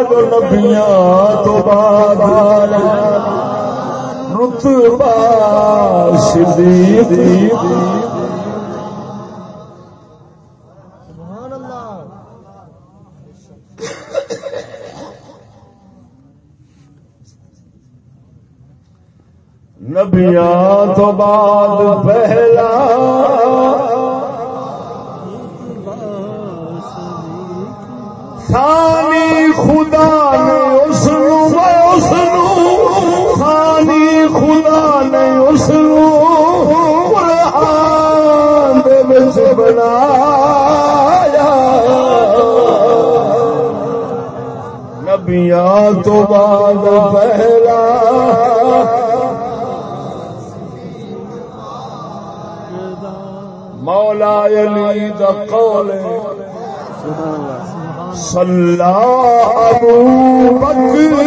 تو نبیاں تو بعد۔ رتبہ صدیق نبیاں تو بعد پہلا ثانی خدا نے نبیاں تو بعد پہلا۔ مولا علی دا قول ہے۔ سبحان اللہ صلى أبو بكر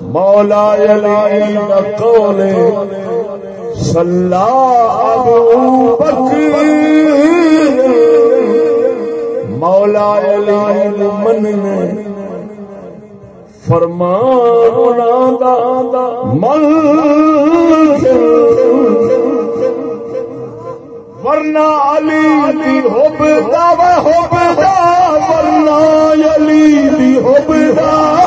مولا يلي قول صلى أبو بكر مولا الہی من فرمان دا من ورنہ علی دی حب دا و حب دا، ورنہ علی دی حب دا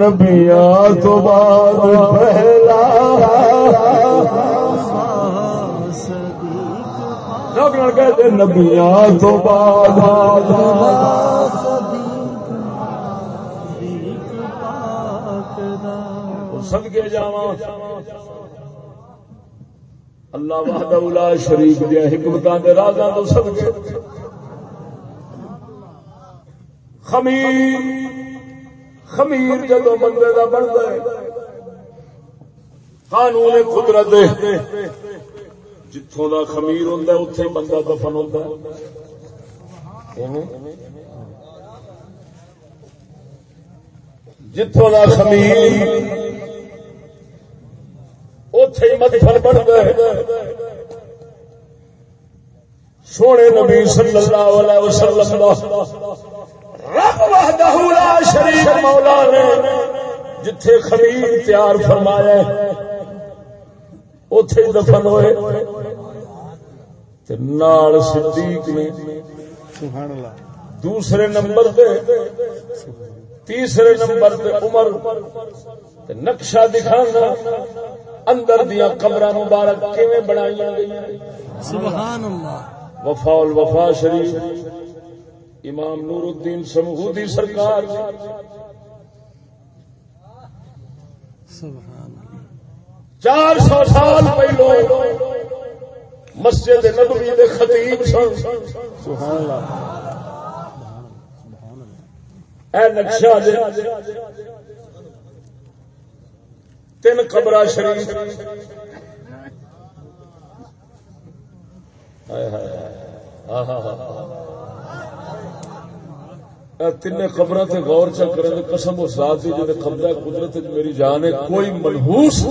نبیاں تو بعد پہلا لوگ کہتے نبیاں تو بعد صدقے جاواں۔ اللہ وحدہ لا شریک دیا حکمتاں دے رازاں تو صدقے۔ خمیر۔ خمیر جدو بندے دا بنتا ہے۔ قانون قدرت جتوں دا خمیر ہوندا ہے، اوتھے بندہ دفن ہوندا ہے۔ جتوں دا خمیر، اوتھے مدفن بنتا ہے۔ سونے نبی صلی اللہ علیہ وسلم رب وحدہ لا شریک مولا نے جتھے خمیر تیار فرمایا ہے اتے دفن ہوئے۔ تے نال صدیق نے سبحان اللہ دوسرے نمبر پہ تیسرے نمبر پہ عمر۔ تے نقشہ دکھانا اندر دیا قبر مبارک کیویں بنائی گئی سبحان اللہ وفا الوفا شریف۔ امام نور الدین سمہودی سرکار اللہ۔ چار سو سال پہلو مسجد نبوی دے خطیب سن۔ سبحان اللہ۔ اے نقشہ دے تین قبرہ شریف۔ ہائے ہائے ہائے۔ تین خبر تے غور چا کرے قسم اس ذات دی جے قبضہ قدرت میری جان ہے، کوئی منحوس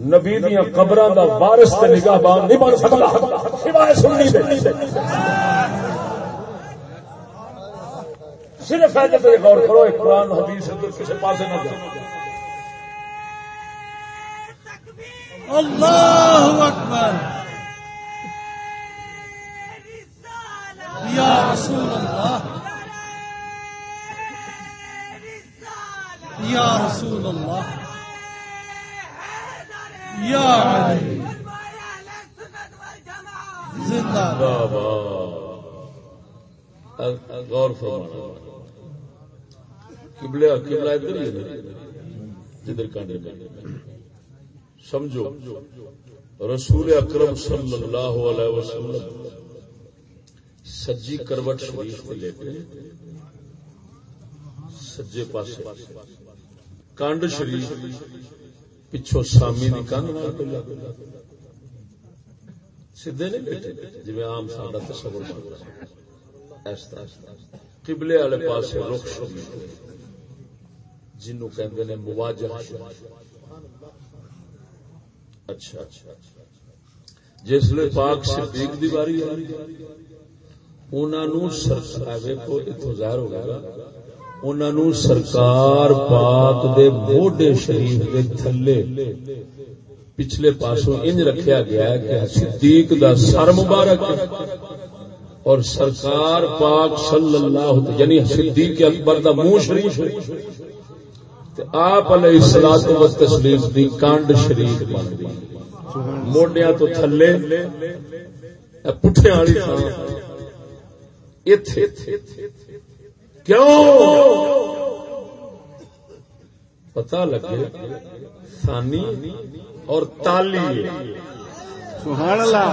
نبی دیا قبر دا وارث تے نگاہ بان نہیں بن سکتا۔ سوائے سننی دے۔ صرف ہے تے غور کرو، ایک قرآن حدیث ادھر کسی پاسے نہ جاؤ۔ اللہ اکبر۔ یا رسول اللہ۔ یا رسول اللہ۔ یا علی۔ زندہ غور فرمانا۔ قبلہ قبلہ ادھر ہی ہے جدھر کانڈے میں۔ سمجھو۔ رسول اکرم صلی اللہ علیہ وسلم سجی کروٹ شریف پہ لیٹے سجے پاسے۔ کانڈ شریف پچھو سامی دی کانڈ نال پہ لگے سیدھے نہیں بیٹھے۔ جی عام ساڈا تصور بنتا ہے۔ اس طرح قبلے والے پاسے رخ شریف جنوں کہندے نے مواجہ اچھا اچھا, اچھا۔ جسل پاک صدیق دی باری آئی انہوں ویکو اتو ظاہر ہو گیا۔ انہوں سرکار پاک دے موڈے شریف دے تھلے پچھلے پاسوں انج رکھیا گیا ہے کہ صدیق دا سر مبارک ہے۔ اور سرکار پاک صلی اللہ علیہ یعنی صدیق اکبر دا منہ شریف ہے۔ آپ علیہ الصلوۃ والتسلیم دی کانڈ شریف بن گئی۔ موڈیاں تو تھلے پٹھے والی تھاں۔ ایتھے کیوں؟ پتہ لگے ثانی اور تالی۔ سبحان اللہ۔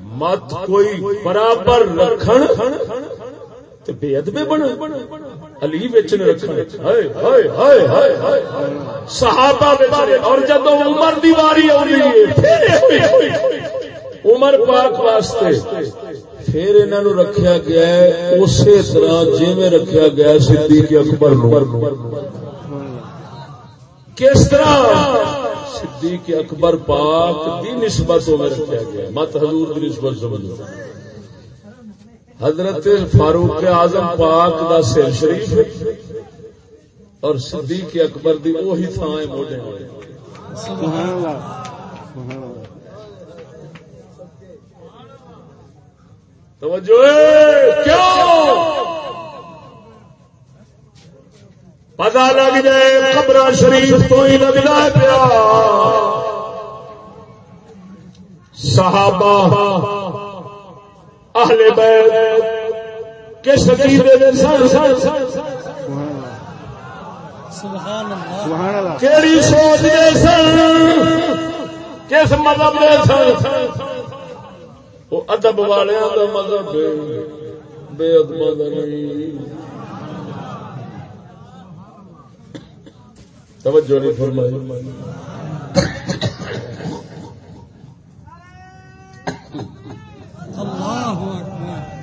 مت کوئی برابر رکھن تے بے ادبے بن۔ علی وچ نے رکھن۔ ہائے ہائے ہائے ہائے ہائے۔ صحابہ وچ اور جدوں عمر دی واری آوندی ہے عمر پاک واسطے۔ پھر انہوں نے رکھیا گیا ہے، اسی طرح جی میں رکھیا گیا صدیق اکبر نو۔ کس طرح؟ صدیق اکبر پاک دی نسبت میں رکھیا گیا مت حضور دی نسبت سمجھو۔ حضرت فاروق اعظم پاک دا سر شریف اور صدیق اکبر دی وہی تھان ہے موڈے۔ سبحان اللہ۔ سبحان اللہ۔ توجہ پتا لگ جائے قبر شریف تو ہی لگنا پیا۔ صحابہ اہل بیت دے سن؟ سن اللہ۔ کیڑی سوچ دے سن؟ کس مذہب دے سن؟ وہ ادب والوں کا مذہب بے ادب کا نہیں۔ توجہ نہیں فرمائی۔ اللہ اکبر۔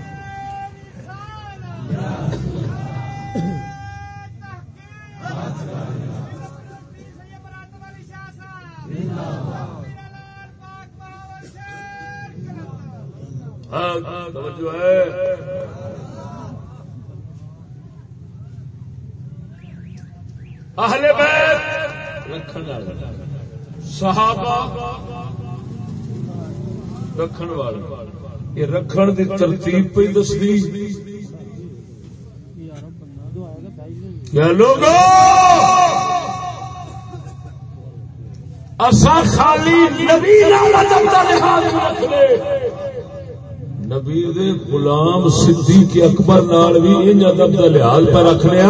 توجہ ہے۔ اہل بیت رکھن والے، صحابہ رکھن یہ رکھن دی ترتیب پہ دس کیا اسا خالی نبی لحاظ رکھ لے۔ نبی دے غلام صدیق اکبر نال بھی انج ادب دا لحاظ پہ رکھ لیا۔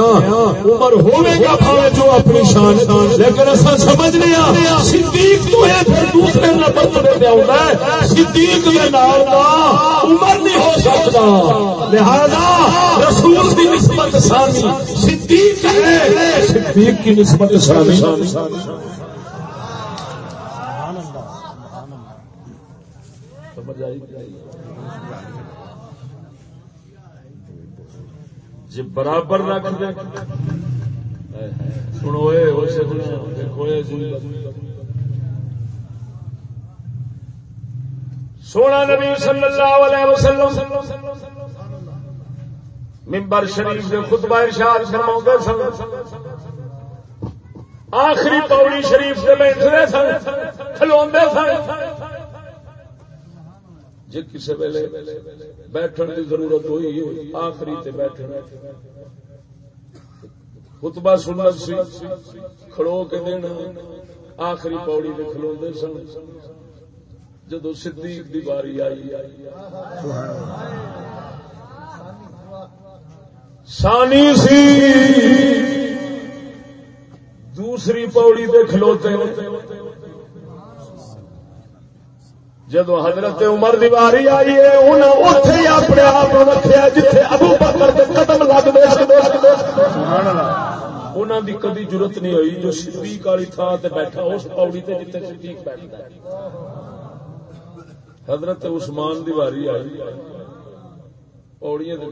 عمر ہوے گا بھاوے جو اپنی شان لیکن اسا سمجھ لیا ہاں، صدیق تو ہے پھر دوسرے نمبر تے پہ آوندا ہے۔ صدیق دے نال دا عمر نہیں ہو سکتا۔ لہذا رسول دی نسبت ثانی صدیق ہے۔ صدیق کی نسبت ثانی سمجھ آئی کہ نہیں؟ جی برابر رکھ دے سنو اے اسے دیکھو جی۔ سونا نبی صلی اللہ علیہ وسلم۔ ممبر شریف کے خطبہ ارشاد فرماؤں سن۔ آخری پوڑی شریف سے بیٹھتے سن۔ کھلوندے سن۔ جی کسی ویلے بیٹھن کی ضرورت ہوئی، آخری تے بیٹھنا خطبہ سننا سی، کھڑو کے دینا آخری پوڑی میں کھلوندے سن۔ جدو صدیق دی باری آئی۔ سانی سی۔ دوسری پوڑی تے کھلوتے۔ جدو حضرت عمر دی آئی ہے ہی اپنے آپ رکھا جتھے ابو بکر قدم لگتے انہوں دی کدی ضرورت نہیں ہوئی جو صدیق والی تھان تے بیٹھا اس پوڑی تے جتھے صدیق بیٹھتا ہے حضرت عثمان دی باری آئی۔ پوڑیاں تے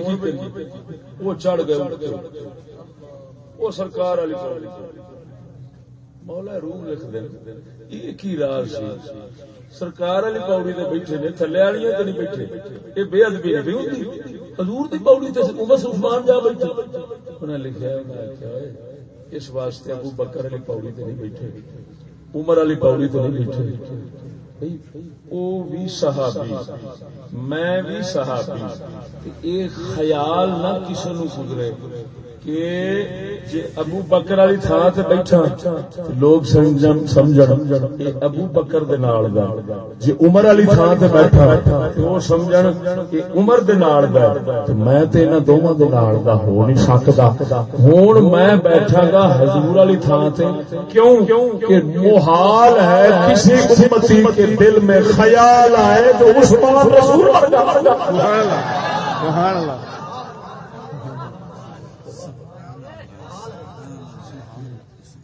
کی کریے؟ وہ چڑھ گئے وہ سرکار والی پوڑی مولا روح لکھ دیں یہ کی راز سی؟ سرکار والی پوڑی تے بیٹھے نے، تھلے والی تے نہیں بیٹھے۔ یہ بے ادبی نہیں ہوتی حضور دی پوڑی تے بس عثمان جا بیٹھے انہیں لکھا انہیں لکھا اس واسطے ابو بکر والی پوڑی تے نہیں بیٹھے۔ عمر والی پوڑی تے نہیں بیٹھے۔ وہ بھی صحابی۔ میں بھی صحابی۔ ایک خیال نہ کسی نو گزرے۔ کہ جی ابو بکر والی تھان سے بیٹھا لوگ سمجھ ابو بکر دے نال دا۔ جی عمر والی تھان سے بیٹھا وہ سمجھ کہ عمر دے نال دا تو میں تے انہاں دوواں دے نال دا ہو نہیں سکدا۔ ہن میں بیٹھا گا حضور والی تھان تے، کیوں؟ کہ محال ہے کسی امتی کے دل میں خیال آئے تو عثمان رسول ورگا سبحان اللہ سبحان اللہ۔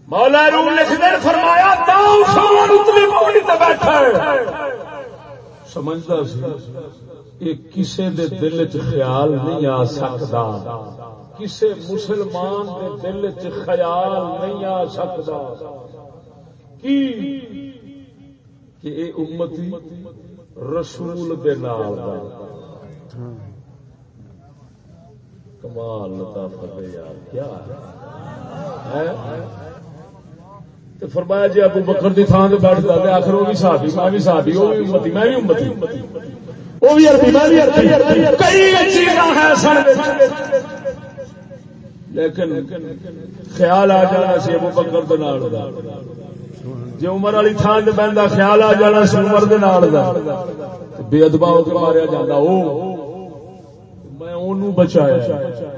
مولا روم لکھ دے فرمایا بیٹھا سمجھتا سی کسے دے دل چ خیال نہیں آ سکتا کسے مسلمان دے دل چ خیال نہیں آ سکتا کی؟ کہ اے امتی رسول دے نال دا۔ کمال لطافت یار کیا ہے؟ تو فرمایا جی ابو بکر دی تھان سے بیٹھتا ہے آخر وہ بھی صحابی، میں بھی صحابی، وہ بھی امتی، میں بھی امتی۔ وہ بھی عربی، میں بھی عربی۔ کئی چیزاں ہیں سن لیکن خیال آ جانا سی ابو بکر دے نال دا۔ جی عمر والی تھان سے بہندا خیال آ جانا سی عمر دے نال دا۔ بے ادبا ہو کے ماریا جاتا او۔ میں اونوں بچایا۔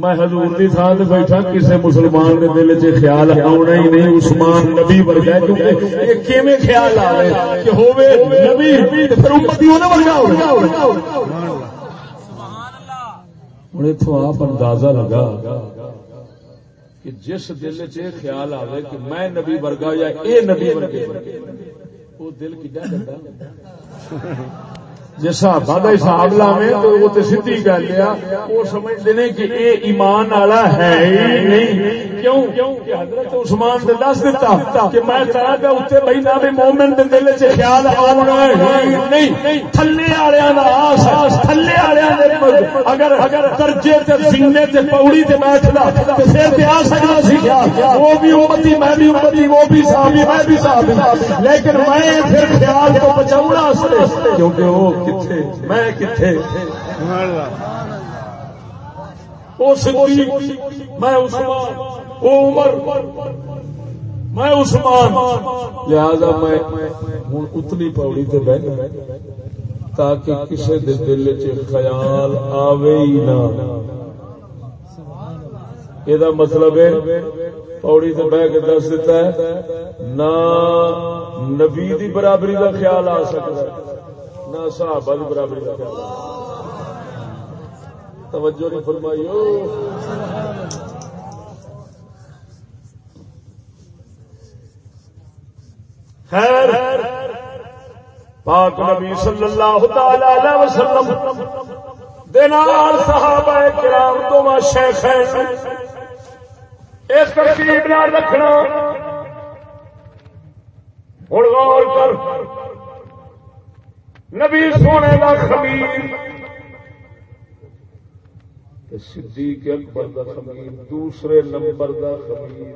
میں حضور دی تھان بیٹھا، کسے مسلمان دے دل چ خیال آونا ہی نہیں، عثمان نبی ورگا کیونکہ یہ کیویں خیال آوے؟ کہ ہوے نبی تے پھر امتی انہاں ورگا ہوے ہن ایتھوں آپ اندازہ لگا کہ جس دل چ خیال آوے کہ میں نبی ورگا یا اے نبی ورگے، وہ دل کڈا گندا جی صحابہ کا حساب لاویں تو وہ تو سیدھی گل ہے، وہ سمجھتے ہیں کہ اے ایمان والا ہے ہی نہیں۔ کیوں؟ کہ حضرت عثمان نے دس دیتا کہ میں کہا کہ اتنے بہنا بھی مومن دے دل چ خیال آنا نہیں۔ تھلے والوں کا آس تھلے والوں اگر اگر درجے تے سینے تے پوڑی تے بیٹھدا تے پھر تے آ سکدا سی خیال وہ بھی امتی، میں بھی امتی، وہ بھی صحابی، میں بھی صحابی۔ لیکن میں پھر خیال کو بچاؤنا واسطے کیونکہ وہ کتھے؟ میں کتھے؟ صدیق میں عثمان وہ عمر میں عثمان۔ لہذا میں اتنی پوڑی تے بہنا تاکہ کسی دے دل خیال آوے ہی نہ۔ یہ مطلب ہے پوڑی سے بہ کے دس دیتا ہے نہ نبی دی برابری کا خیال آ سکتا ہے۔ نہ صحابہ دی برابری کا خیال توجہ نہیں فرمائی خیر۔ پاک نبی صلی اللہ تعالی علیہ وسلم دینار صحابہ کرام تو شیخ اس ترکیب نہ رکھنا۔ ہوں غور کر۔ نبی سونے کا خمیر صدیق اکبر کا خمیر دوسرے نمبر کا خمیر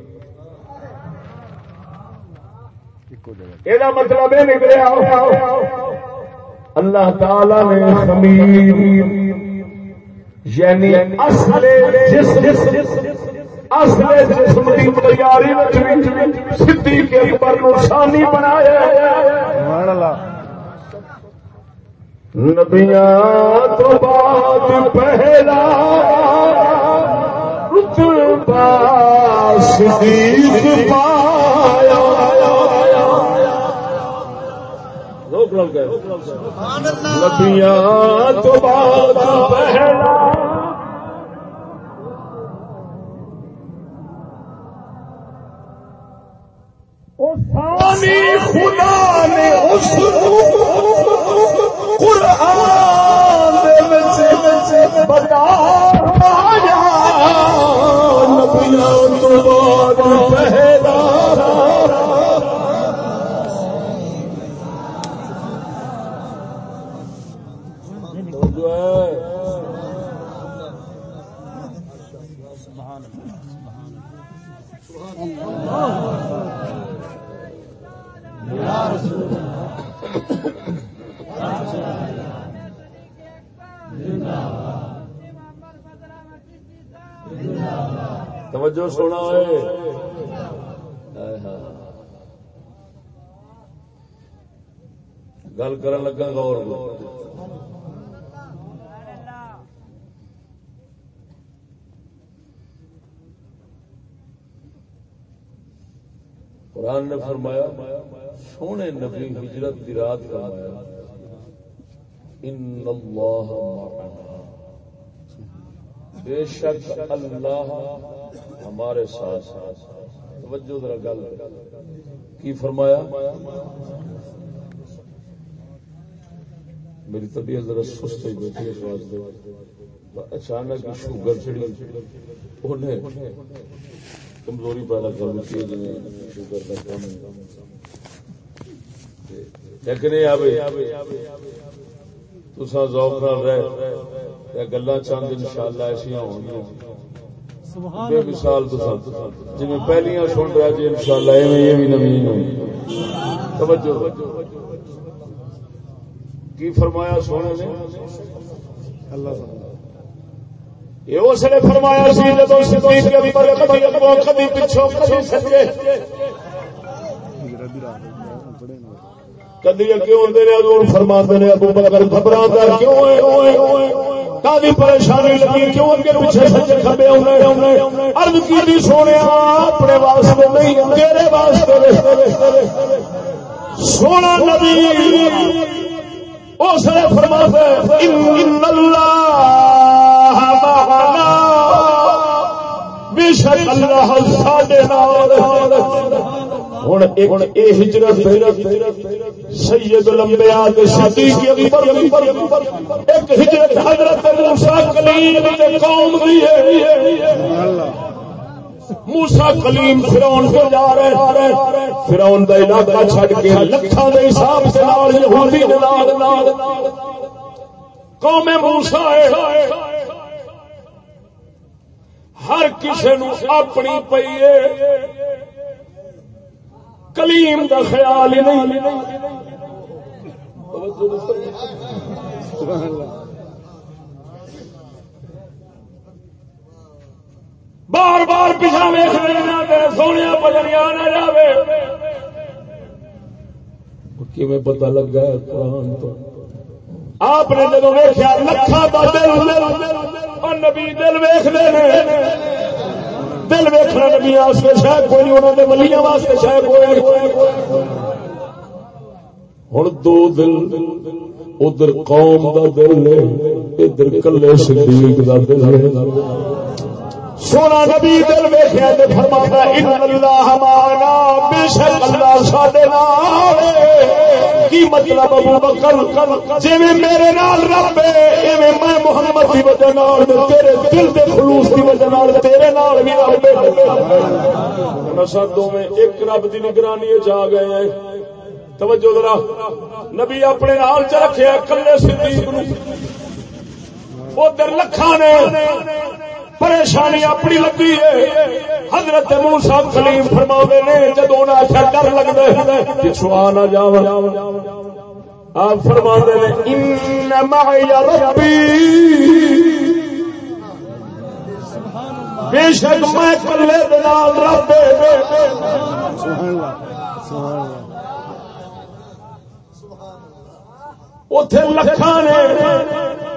یہ مطلب یہ نکلیا اللہ تعالی نے خمیر یعنی اصل جسم اصل جسم کی تیاری صدیق اکبر نو شانی بنایا۔ سبحان اللہ۔ نبیاں تو بعد پہلا رتبہ صدیق پایا۔ نبیاں تو بعد پہلا خدا نے اس قرآن بتایا نبیاں تو توجہ سونا گل کر لگا غور قرآن نے فرمایا، سونے نبی ہجرت کی رات فرمایا، ان اللہ معنا. بے شک اللہ ہمارے ساتھ۔ توجہ ذرا گل۔ کی فرمایا؟ میری طبیعت ذرا سست ہوئی بیٹھی اس واسطے۔ اچانک شوگر چڑی انہیں کمزوری پیدا کر دیتی ہے جنہیں شوگر کا کام لیکن یہ تسا ذوق نال رہ گلا چند ان شاء اللہ ایسا ہو بے مثال جی پہلیاں سن رہا جی ان شاء اللہ یہ بھی نمی ہوئی توجہ۔ کی فرمایا سونے نے؟ اللہ یہ اس نے فرمایا سی جب صدیق کے پر کبھی اگوں کبھی پچھوں کبھی سجے کدی کیوں ہوتے ہیں حضور فرماتے ہیں ابو بکر گھبراتا کیوں ہے کافی پریشانی لگی، کیوں اگے پیچھے سچے کھبے ہونے ارد کی سونے، اپنے واسطے نہیں، تیرے واسطے سونا نبی اس نے فرماتا ان اللہ معنا بے شک اللہ ساڈے نال ایک اے ہجرت سید الانبیاء دے صدیق اکبر ایک ہجرت حضرت موسی کلیم دے قوم دی ہے۔ موسا کلیم جا رہے علاقہ چھڈ کے حساب سے نال یہودی دے نال۔ نال قوم ہے۔ ہر کسی نو اپنی پئی ہے۔ کلیم دا خیال ہی نہیں۔ بار بار پیچھا ویخ لینا سونے نہ پتہ لگا قرآن تو؟ آپ نے جدو ویخیا لکھا دل نبی دل ویخ دل ویخنا نبی واسطے شاید کوئی نہیں، انہوں نے ولیاں واسطے شاید کوئی ہوں دو دل ادھر قوم دا دل ہے ادھر کلے صدیق دا دل ہے سونا نبی دل ویخیا فرمایا ان اللہ ہمارا بے شک اللہ ساڈے نال کی مطلب ابو بکر جی میرے نال رب ایویں میں محمد کی وجہ نال تیرے دل دے خلوص کی وجہ نال تیرے نال بھی رب نسا دونوں ایک رب دی نگرانی جا گئے ہیں۔ توجہ ذرا، نبی اپنے نال چ رکھے کلے صدیق نو۔ ادھر لکھا نے پریشانی اپنی لگی ہے۔ حضرت موسا کلیم فرما نے جدو آخر ڈر لگتا ہے پچھو آ نہ جا آپ فرما نے بے شک میں کلے دلال رب اتے لکھا نے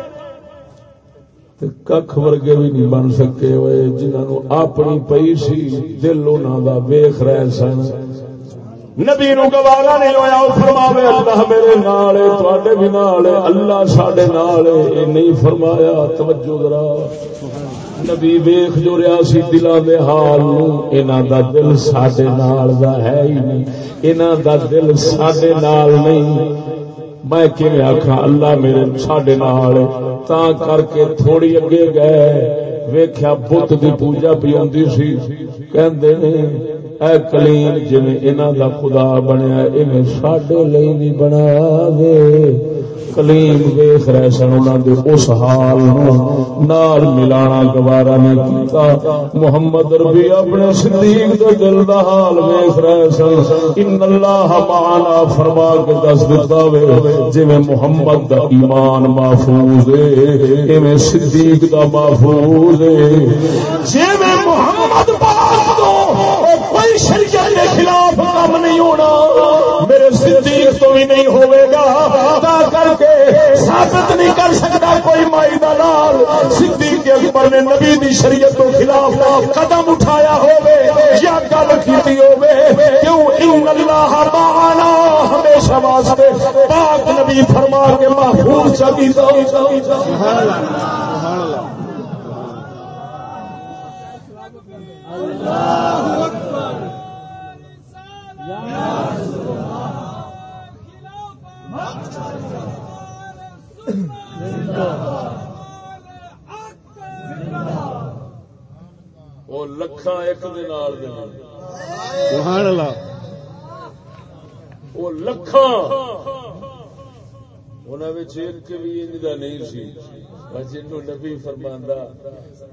کھ ورگے بھی نہیں بن سکے ہوئے جنہوں اپنی پئی سی، دل انہوں کا ویخ رہے سن۔ نبی نو گوارا نہیں ہوا فرماوے، اللہ میرے نال تے بھی نال اللہ سڈے نال نہیں فرمایا، توجہ ذرا۔ نبی ویخ جو رہا سی دلان دے حال انہوں دا دل سڈے نال دا ہے ہی نہیں۔ انہوں دا دل سڈے نال نہیں۔ میں کہ آخا اللہ میرے سڈے نال تا کر کے تھوڑی اگے گئے۔ ویخیا بت دی پوجا پی آدھی سی۔ کہ اے کلیم جی انہوں دا خدا بنیا اویں سڈے لی بھی بنا دے۔ کلیم ویخ رہے سن انہوں اس حال نال ملانا گوارا نہیں کیتا۔ محمد ربی اپنے صدیق دے دل دا حال ویخ رہے سن۔ ان اللہ معنا فرما کے دس دیتا وے جی محمد دا ایمان محفوظ ہے ایویں صدیق دا محفوظ ہے جی محمد پاک دو کوئی شریعت کے خلاف کام نہیں ہونا۔ میرے صدیق تو بھی نہیں ہوئے گا۔ تا کر کے ثابت نہیں کر سکتا کوئی مائی دلال صدیق اکبر نے نبی دی شریعت کے خلاف قدم اٹھایا ہوئے یا گل کی ہوئے کیوں؟ ان اللہ معنا ہمیشہ واسطے پاک نبی فرما کے محفوظ چلی سبحان اللہ سبحان اللہ اللہ اکبر۔ وہ لکھا ایک وہ لکھا ایک بھی انجا نہیں سی۔ جنو نبی فرماندہ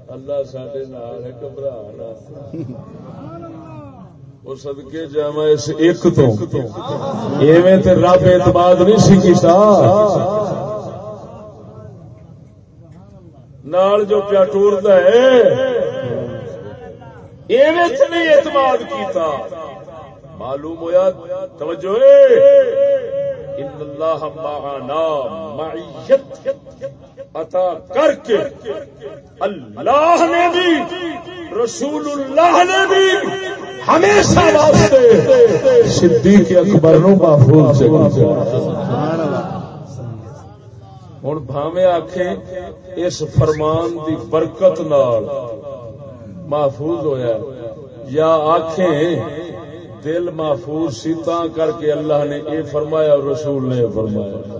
اللہ سڈے نال گھبرا وہ سدکے جا اس ایک تو۔ ایویں رب اعتماد نہیں سی کیتا۔ نال جو پیا ٹورتا ہے نہیں اعتماد کیتا۔ معلوم ہویا؟ توجہ ان اللہ معنا معیت عطا کر کے اللہ نے بھی رسول اللہ نے بھی ہمیشہ واسطے صدیق اکبر نو محفوظ سے ہوں بھاوے آخے اس فرمان دی برکت نال محفوظ ہویا یا آخیں دل محفوظ سی کر کے اللہ نے یہ فرمایا اور رسول نے فرمایا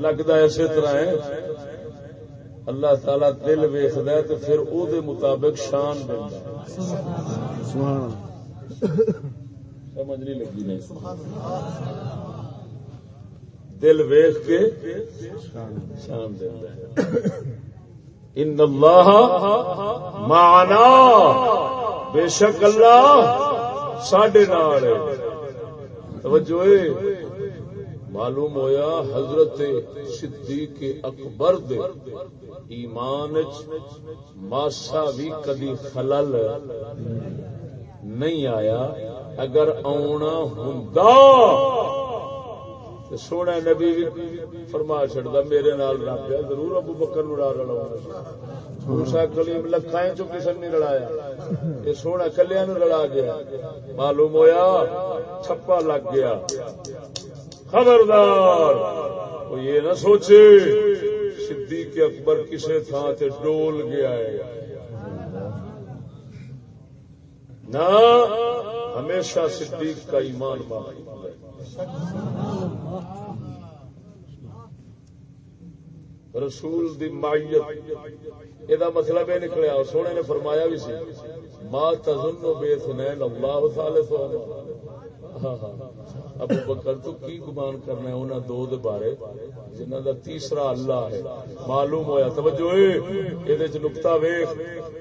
لگتا اسی طرح ہے اللہ تعالی دل ویخد تو پھر او دے مطابق شان دینا سمجھ نہیں لگی نہیں دل ویخ کے شان ان اللہ معنا، بے شک اللہ ساڈے نال توجہ معلوم ہویا حضرت صدیق اکبر دے ایمان ماسا بھی کدی خلل نہیں آیا۔ اگر آنا ہوں سونا نبی بھی فرما چڑتا میرے نال رب ضرور ابو بکر نو رلا موسا کلیم لکھا چو کسی نے لڑایا یہ سونا کلیا نو لڑا گیا۔ معلوم ہویا چھپا لگ گیا۔ خبردار! وہ یہ نہ سوچے صدیق اکبر کسے تھان سے ڈول گیا ہے۔ نہ ہمیشہ صدیق کا ایمان باقی رسول دی مائیت۔ یہ مطلب یہ نکلیا سونے نے فرمایا بھی سی، ما تظن بے سنین اللہ ثالث ہاں ہاں۔ ابو بکر تو کی گمان کرنا ہے انہاں دو دے بارے؟ جنہاں دا تیسرا اللہ ہے۔ معلوم ہویا توجہ اے اے دے وچ نقطہ ویکھ۔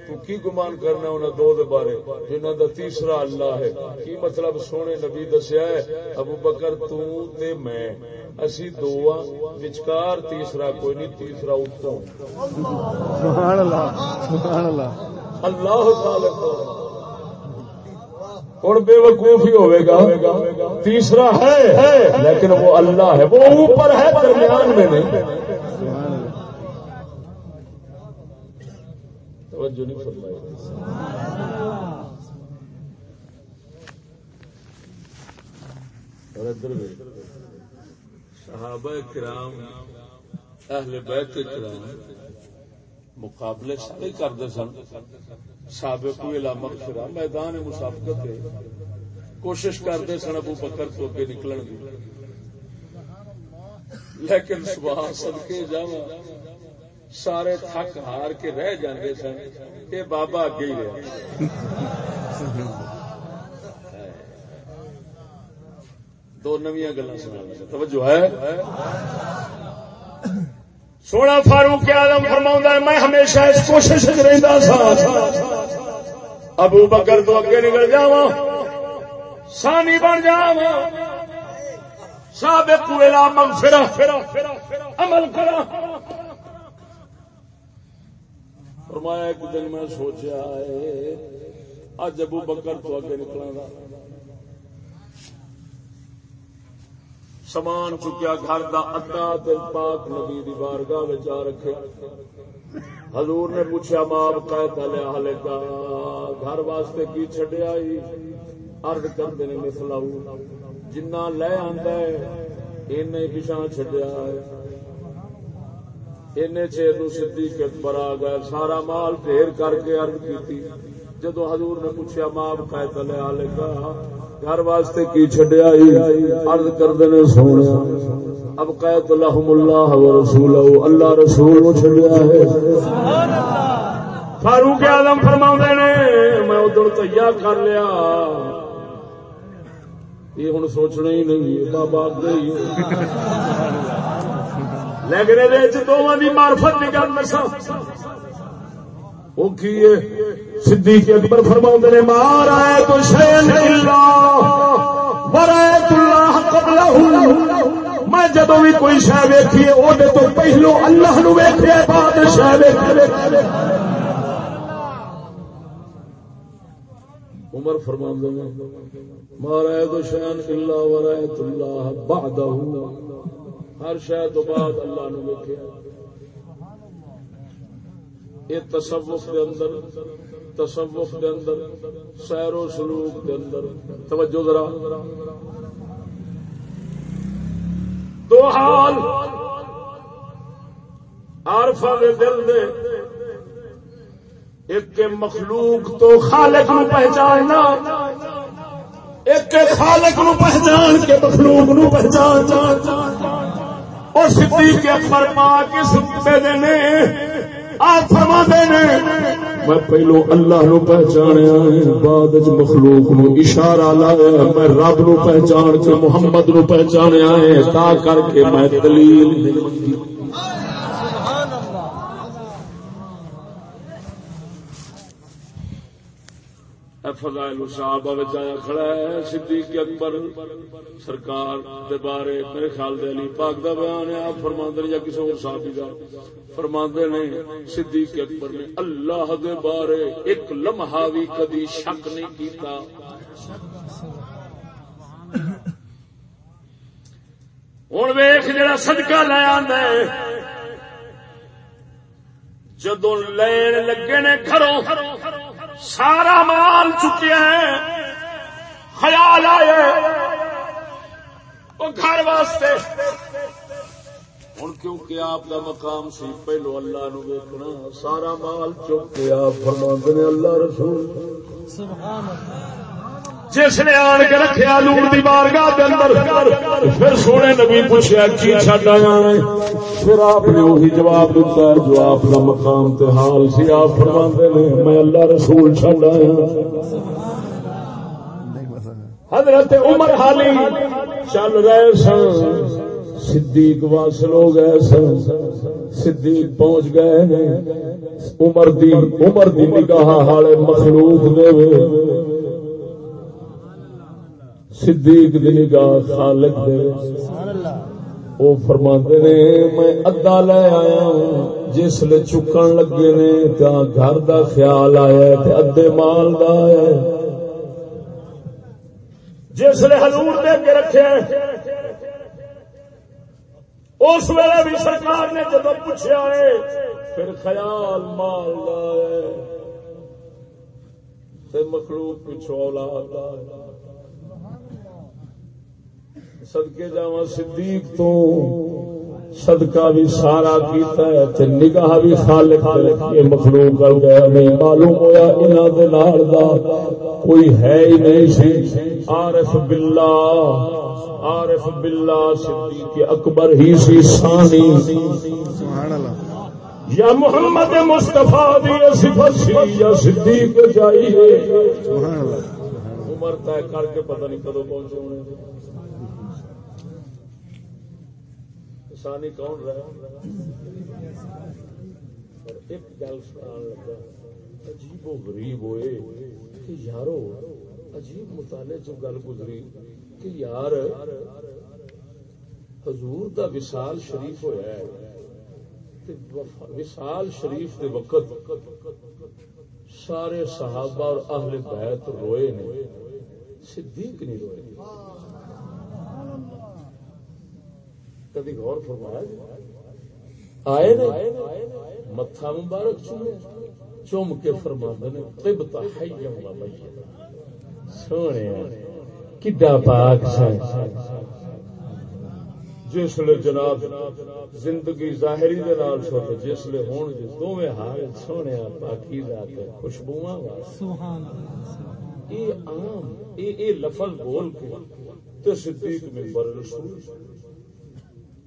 تو کی گمان کرنا ہے انہاں دو دے بارے؟ جنہاں دا تیسرا اللہ ہے۔ کی مطلب سونے نبی دسیا ہے؟ ابو بکر تو تے میں۔ اسی دو وچکار تیسرا کوئی نہیں تیسرا اتوں۔ سبحان اللہ سبحان اللہ۔ اللہ ہوں بے وقوف ہی ہوئے گا، تیسرا ہے، لیکن وہ اللہ ہے، وہ اوپر ہے درمیان میں نہیں۔ صحابہ کرام، اہل بیت کرام مقابلے سارے کرتے سن۔ سابق مغفرہ، میدان مسابقت ہے۔ کوشش کرتے سن ابو بکر تو اگے نکلن کی لیکن صبح صدقے جاوا سارے تھک ہار کے رہ جاندے سن یہ بابا اگے ہی رہا دو نویاں گلا سنا توجہ ہے؟ سونا فاروق آدم فرما میں ہمیشہ اس کوشش رہتا سا۔ ابو بکر تو اگے نکل جا سانی بن جا سابق ویلا مغفرہ، عمل کرا۔ فرمایا، ایک دن میں سوچا اج ابو بکر تو اگے نکلا گا۔ سامان چکیا گھر دا ادا تے پاک نبی دی بارگاہ وچ رکھے۔ حضور نے پوچھا، ماں قید لیا حلے کا؟ گھر واسطے کی چھڈیا ہی ارد کردے نے مثلاؤ جنہ لے آندا ہے، اینے پیچھے چھڈیا ہے۔ اینے چیر نو صدیق اکبر آ گئے، سارا مال ڈھیر کر کے عرض کیتی۔ جدو حضور نے پوچھا، ماں قید لیا حلے کا؟ گھر واسطے کی چھڈیا عرض کردے نے سونا اب قید لہم اللہ و رسول اللہ رسول نو چھڈیا ہے۔ فاروق اعظم فرما نے، میں ادھر تیا کر لیا۔ یہ ہوں سوچنا ہی نہیں بابا گئی لیکن یہ دونوں کی مارفت کی گل دسا وہ کی صدیق اکبر فرما نے مار آئے تو شین برائت اللہ قبلہ میں جدو بھی کوئی شہ ویکھی وہ تو پہلو اللہ نو ویکھے بعد شہ ویکھے عمر فرما مارا تو شین اللہ ورائت اللہ بعد ہر شہ تو بعد اللہ نو ویکھے یہ تصوف کے اندر، تصوف کے اندر، سیر و سلوک کے اندر۔ توجہ ذرا۔ دو حال عارفا دے دل دے ایک کے مخلوق تو خالق نو پہچاننا، ایک کے خالق نو پہچان کے مخلوق نو پہچان اور صدیق اکبر پاک اس پہ دینے آپ فرما نے میں پہلو اللہ نو پہچانیا بعد چ مخلوق نو اشارہ لایا، میں رب نو پہچان کے محمد نو پہچانیا ہے تا کر کے میں دلیل فضائل صاحب آیا کھڑا ہے، صدیق اکبر، سرکار دے بارے میرے خیال دے علی پاک دا بیان ہے، آپ فرماندے یا کسی اور صحابی دا؟ فرماندے نے صدیق اکبر نے اللہ دے بارے ایک لمحہ بھی کدی شک نہیں کیتا۔ ہوں ویخ جڑا صدقہ لے آندا ہے، جدوں لین لگے نے گھروں سارا مال چکے ہیں۔ خیال آئے وہ گھر واسطے۔ ہوں کیونکہ آپ کا مقام سی پہلو اللہ نو ویکنا سارا مال چک کے آپ فرما نے اللہ رسول۔ سبحان اللہ۔ جس نے آن کے رکھا لوڑ دی بارگاہ دے اندر، پھر سونے نبی پوچھا کی چڈ آیا ہے؟ پھر آپ نے وہی جواب دیتا ہے جو آپ کا مقام تے حال سی، آپ فرما نے، میں اللہ رسول چڈ آیا ہاں۔ حضرت عمر حالی چل رہے سن، صدیق واصل ہو گئے سن، صدیق پہنچ گئے نے۔ عمر دی عمر دی نگاہ حال مخلوق دے صدیق دی نگاہ خالق دے سبحان اللہ وہ فرماندے نے میں ادا لے آیا جس لے چکن لگے نے تا گھر دا خیال آیا تے ادے مال دا آیا ہے۔ جس لے حضور دے کے رکھے اس ویلے بھی سرکار نے جب پوچھا ہے پھر خیال مال دا ہے۔ تے مخلوق پچھو اولاد دا ہے۔ صدقے جاوا صدیق تو صدقہ بھی سارا کیتا ہے تے نگاہ بھی خالق ہے مخلوق کر گیا نہیں معلوم ہویا انہاں دے نال دا کوئی ہے ہی نہیں سی۔ عارف باللہ عارف باللہ صدیق اکبر ہی سی ثانی۔ سبحان اللہ یا محمد مصطفیٰ دی صفت سی یا صدیق چاہیے سبحان اللہ عمر طے کر کے پتہ نہیں کدو پہنچے ہونے ثانی کون رہا پر ایک گل سنان لگا، عجیب و غریب ہوئے کہ یارو، عجیب مطالعے چ گل گزری کہ یار، حضور دا وصال شریف ہویا ہے وصال شریف دے وقت سارے صحابہ اور اہل بیت روئے نے، صدیق نہیں روئے۔ کبھی غور فرمایا جی؟ آئے نے؟ متھا مبارک چومے چوم کے فرما نے و سونے کڈا پاک سن۔ جس لے جناب زندگی ظاہری دے نال چھوٹ جس لے ہون جس دوویں حال سونے پاکیزہ تے خوشبوواں سبحان اللہ عام لفظ بول کے تو صدیق ممبر رسول۔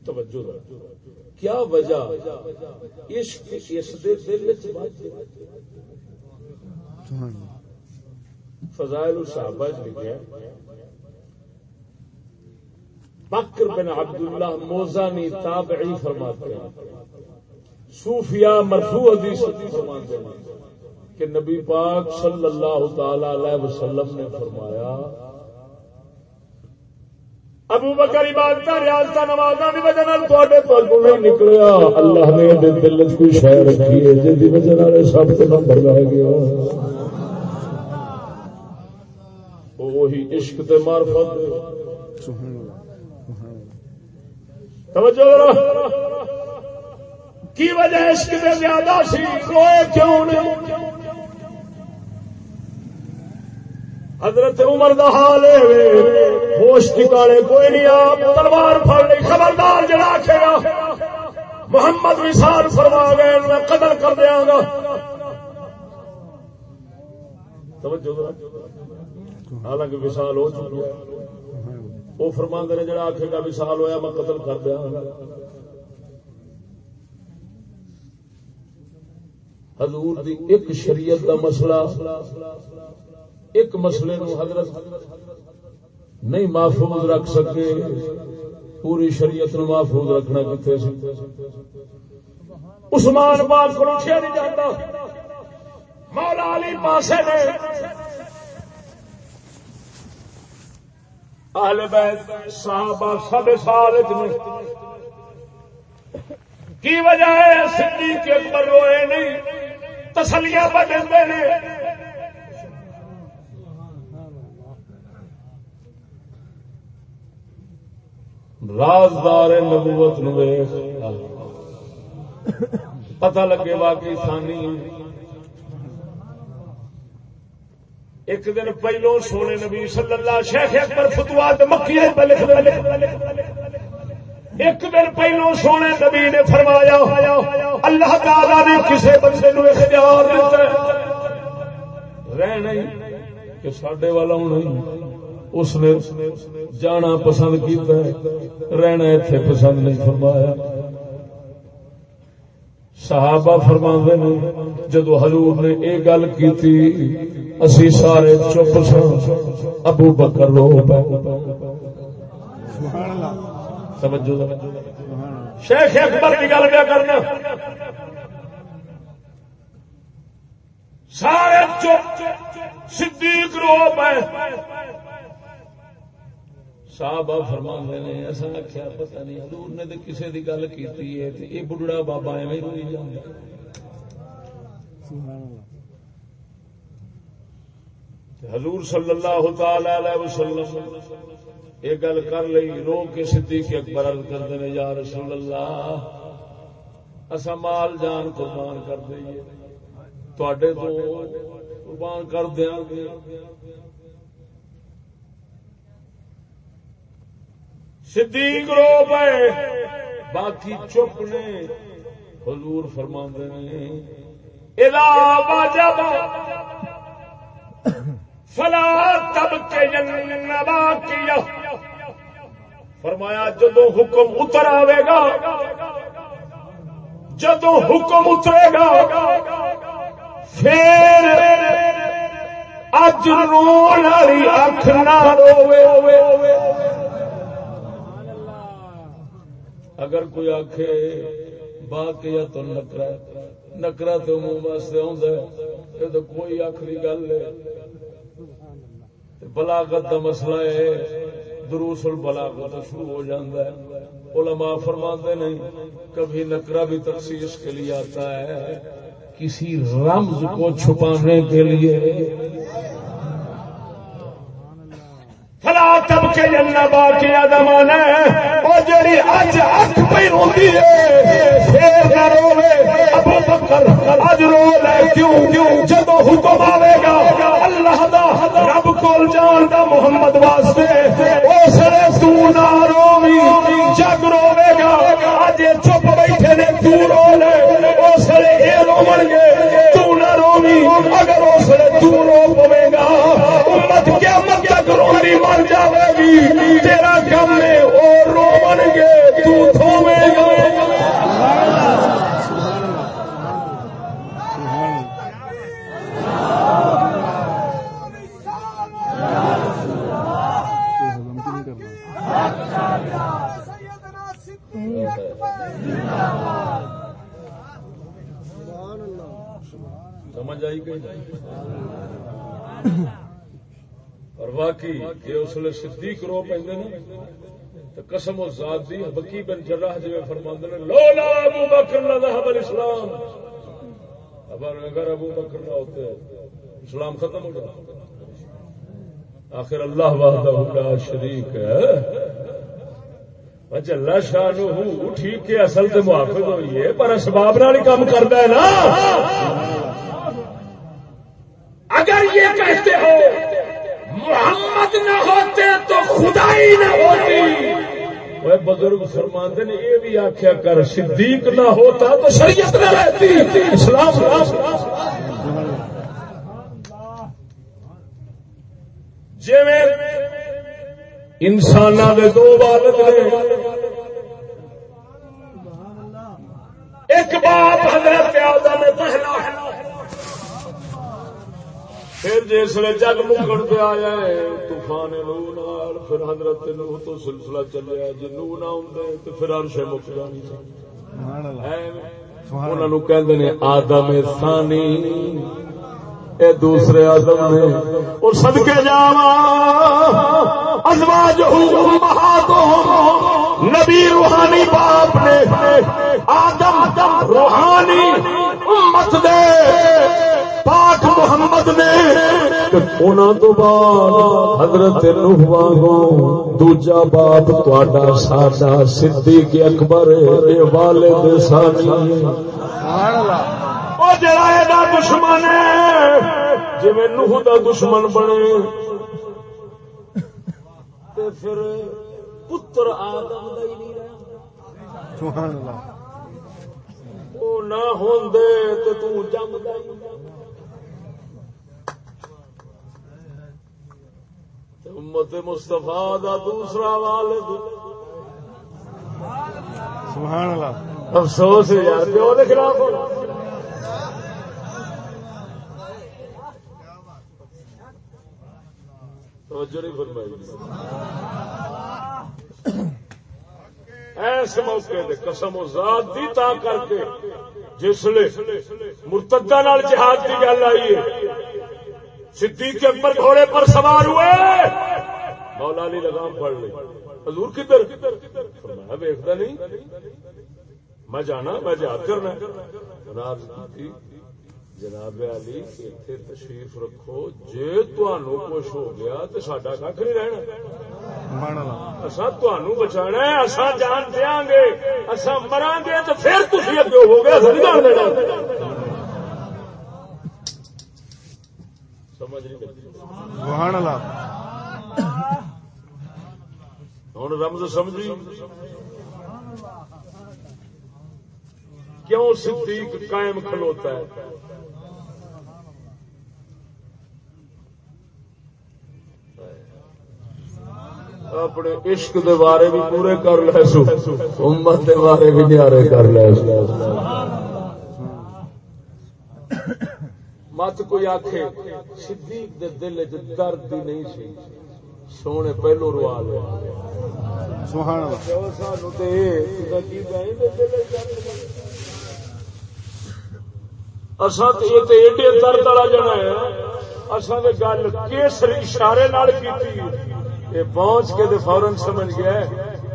توجہ۔ کیا وجہ عشق اس دے دل وچ اللہ فضائل الصحابہ لکھیا بکر بن عبداللہ موزانی تابعی فرماتے ہیں۔ صوفیاء مرفوع حدیث فرماتے ہیں کہ نبی پاک صلی اللہ تعالی علیہ وسلم نے فرمایا ابو بکر عبادت ریاضت نمازاں دی وجہ نال تواڈے تول کو نہیں نکلیا۔ اللہ نے دے دل وچ کوئی شے رکھی ہے جس دی وجہ نال سب تو نمبر لے گیا وہی عشق تے معرفت۔ سبحان اللہ توجہ ذرا۔ کی وجہ عشق تے زیادہ سی روئے کیوں نہیں؟ حضرت عمر دا حال ہے ہوش ٹکانے کوئی نہیں، آپ تلوار پھڑ لی خبردار جڑا آکھے گا۔ محمد وصال فرما گئے، میں قتل کر دیاں گا۔ توجہ ذرا۔ حالانکہ وصال ہو چکا ہے۔ وہ فرما نے جڑا آخے گا، وصال ہویا، میں قتل کر دیا حضور دی ایک شریعت دا مسئلہ ایک مسئلے نو حضرت نہیں محفوظ رکھ سکے، پوری شریعت نو محفوظ رکھنا کتنے سی؟ عثمان پاک کو روشیا نہیں جاتا۔ مولا علی پاسے نے آل بیت صاحب سب سال میں کی وجہ ہے؟ سندھی کے اکبر روئے نہیں، تسلیاں بدلتے ہیں رازدار نبوت نو پتہ لگے واقعی ثانی۔ ایک دن پہلو سونے نبی صلی اللہ شیخ اکبر فتوات مکیہ پہ لکھ ایک دن پہلو سونے نبی نے فرمایا، اللہ تعالی نے کسے بندے نو اختیار دیتا ہے۔ رہ کہ ساڈے والا ہونا اس نے جانا پسند کیتا ہے رہنا اتنے پسند نہیں فرمایا صحابہ فرما نے جدو حضور نے یہ گل کی اسی سارے چپ سن ابو بکر رو پہ شیخ اکبر کی گل کیا کرنا سارے چپ صدیق رو پہ صاحب فرما نے، ایسا آخیا پتا نہیں، حضور نے تو کسی کی گل کی یہ بڑھڑا بابا ایویں روئی جانا حضور صلی اللہ تعالی علیہ وسلم یہ گل کر لی رو کے صدیق اکبر عرض کرتے ہیں یا رسول اللہ اصا مال جان قربان کر دئیے۔ تے تو قربان کر دیا صدیق رو پے۔ باقی چپ نے۔ حضور فرما نے۔ فلا تب کے فرمایا جدو حکم اتر آئے گا جدو حکم اترے گا، پھر اج رو والی اکھ نہ روے اگر کوئی آخ باق تو نکرا نکرا تو منہ واسطے آ تو کوئی آخری گل ہے۔ بلاغت کا مسئلہ ہے، دروس البلاغت شروع ہو جاتا ہے۔ علماء فرماتے نہیں کبھی نکرا بھی تخصیص کے لیے آتا ہے، کسی رمز کو چھپانے کے لیے۔ فلا تب کے جنہ باقی دمان وہ جڑی اج اک پہ روندی ہے پھر نہ روے ابو بکر اج رو لے، کیوں کیوں؟ جدو حکم آوے گا، اللہ دا رب کول جان دا محمد واسطے اس نے تو نہ رووی، جگ روے گا، اج چپ بیٹھے نے، تو رو لے اس نے اے روون گے، تو نہ رووی، اگر اس نے تو رو پوے گا، امت قیامت تک روندی مر جاوے گی تیرا کم ہے او روون گے تو تھوے گا۔ سمجھ آئی کہ اور واقعی یہ اس لیے صدیق رو پہ نا تو قسم و ذات دی بکی بن جراح جی فرما نے لولا ابو بکر نہ ذهب الاسلام۔ اگر اگر ابو بکر نہ ہوتے، اسلام ختم ہو جاتا۔ آخر اللہ وحدہ لا شریک ہے۔ اللہ شاہ نو ٹھیک ہے، اصل تو محافظ ہوئی ہے، پر اسباب نال ہی کام کرتا ہے نا اگر یہ کہتے ہو محمد نہ ہوتے تو خدائی نہ ہوتی۔ وہ بزرگ فرماتے نے، یہ بھی آخیا کر، صدیق نہ ہوتا تو شریعت نہ رہتی۔ اسلام جی انسان کے دو والد نے ایک باپ حضرت آدم پہلا ہے۔ پھر جس نے جگ مکن پہ آیا ہے طوفان نال پھر حضرت نوح تو سلسلہ چلیا جی نو نہ ہوں تو پھر عرش مک جانی انہوں آدم ثانی اے دوسرے آدم نے۔ وہ صدقے جاوا ازواج نبی روحانی باپ نے آدم روحانی امت دے پاک محمد نے انہوں تو بعد حضرت نوح وانگو دوجا باپ تہاڈا ساڈا صدیق اکبر، اے والد ثانی سبحان اللہ وہ جڑا یہ دشمن ہے جی نوح دا دشمن بنے۔ تے پھر پتر آدم دا ہی نہیں رہا سبحان اللہ۔ وہ نہ تو امت مصطفیٰ دا دوسرا والد سبحان اللہ افسوس یار پیو دے خلاف توجہ نہیں فرمائی ایس موقع دے قسم و ذات دی تا کر کے جس لے مرتدہ نال جہاد کی گل آئی ہے، صدیق کے اکبر گھوڑے پر سوار ہوئے۔ مولا علی لگام پڑھ لی حضور کدھر؟ فرمایا، ویکھدا نہیں؟ میں جانا، میں جہاد کرنا جناب علی اتنے تشریف رکھو۔ تہنوں کچھ ہو گیا تو سڈا کھ نہیں رہنا۔ اصا تہنوں بچانا اصا جان دیا گے اصا مرا گے تو پھر تھی اگے ہو گیا سمجھ نہیں ہوں رمز سمجھی۔ کیوں صدیق قائم کھلوتا ہے؟ اپنے عشق دے بارے بھی پورے کر لے سو امت دے بارے بھی نیارے کر لے سو مت کوئی آخے صدیق دے دل چ درد ہی نہیں سی۔ سونے پہلو روا لیا۔ سبحان اللہ۔ اصا تو یہ تو ایڈے درد والا جنا ہے۔ گل کیسر اشارے نال کی یہ پہنچ کے تو فورن سمجھ گیا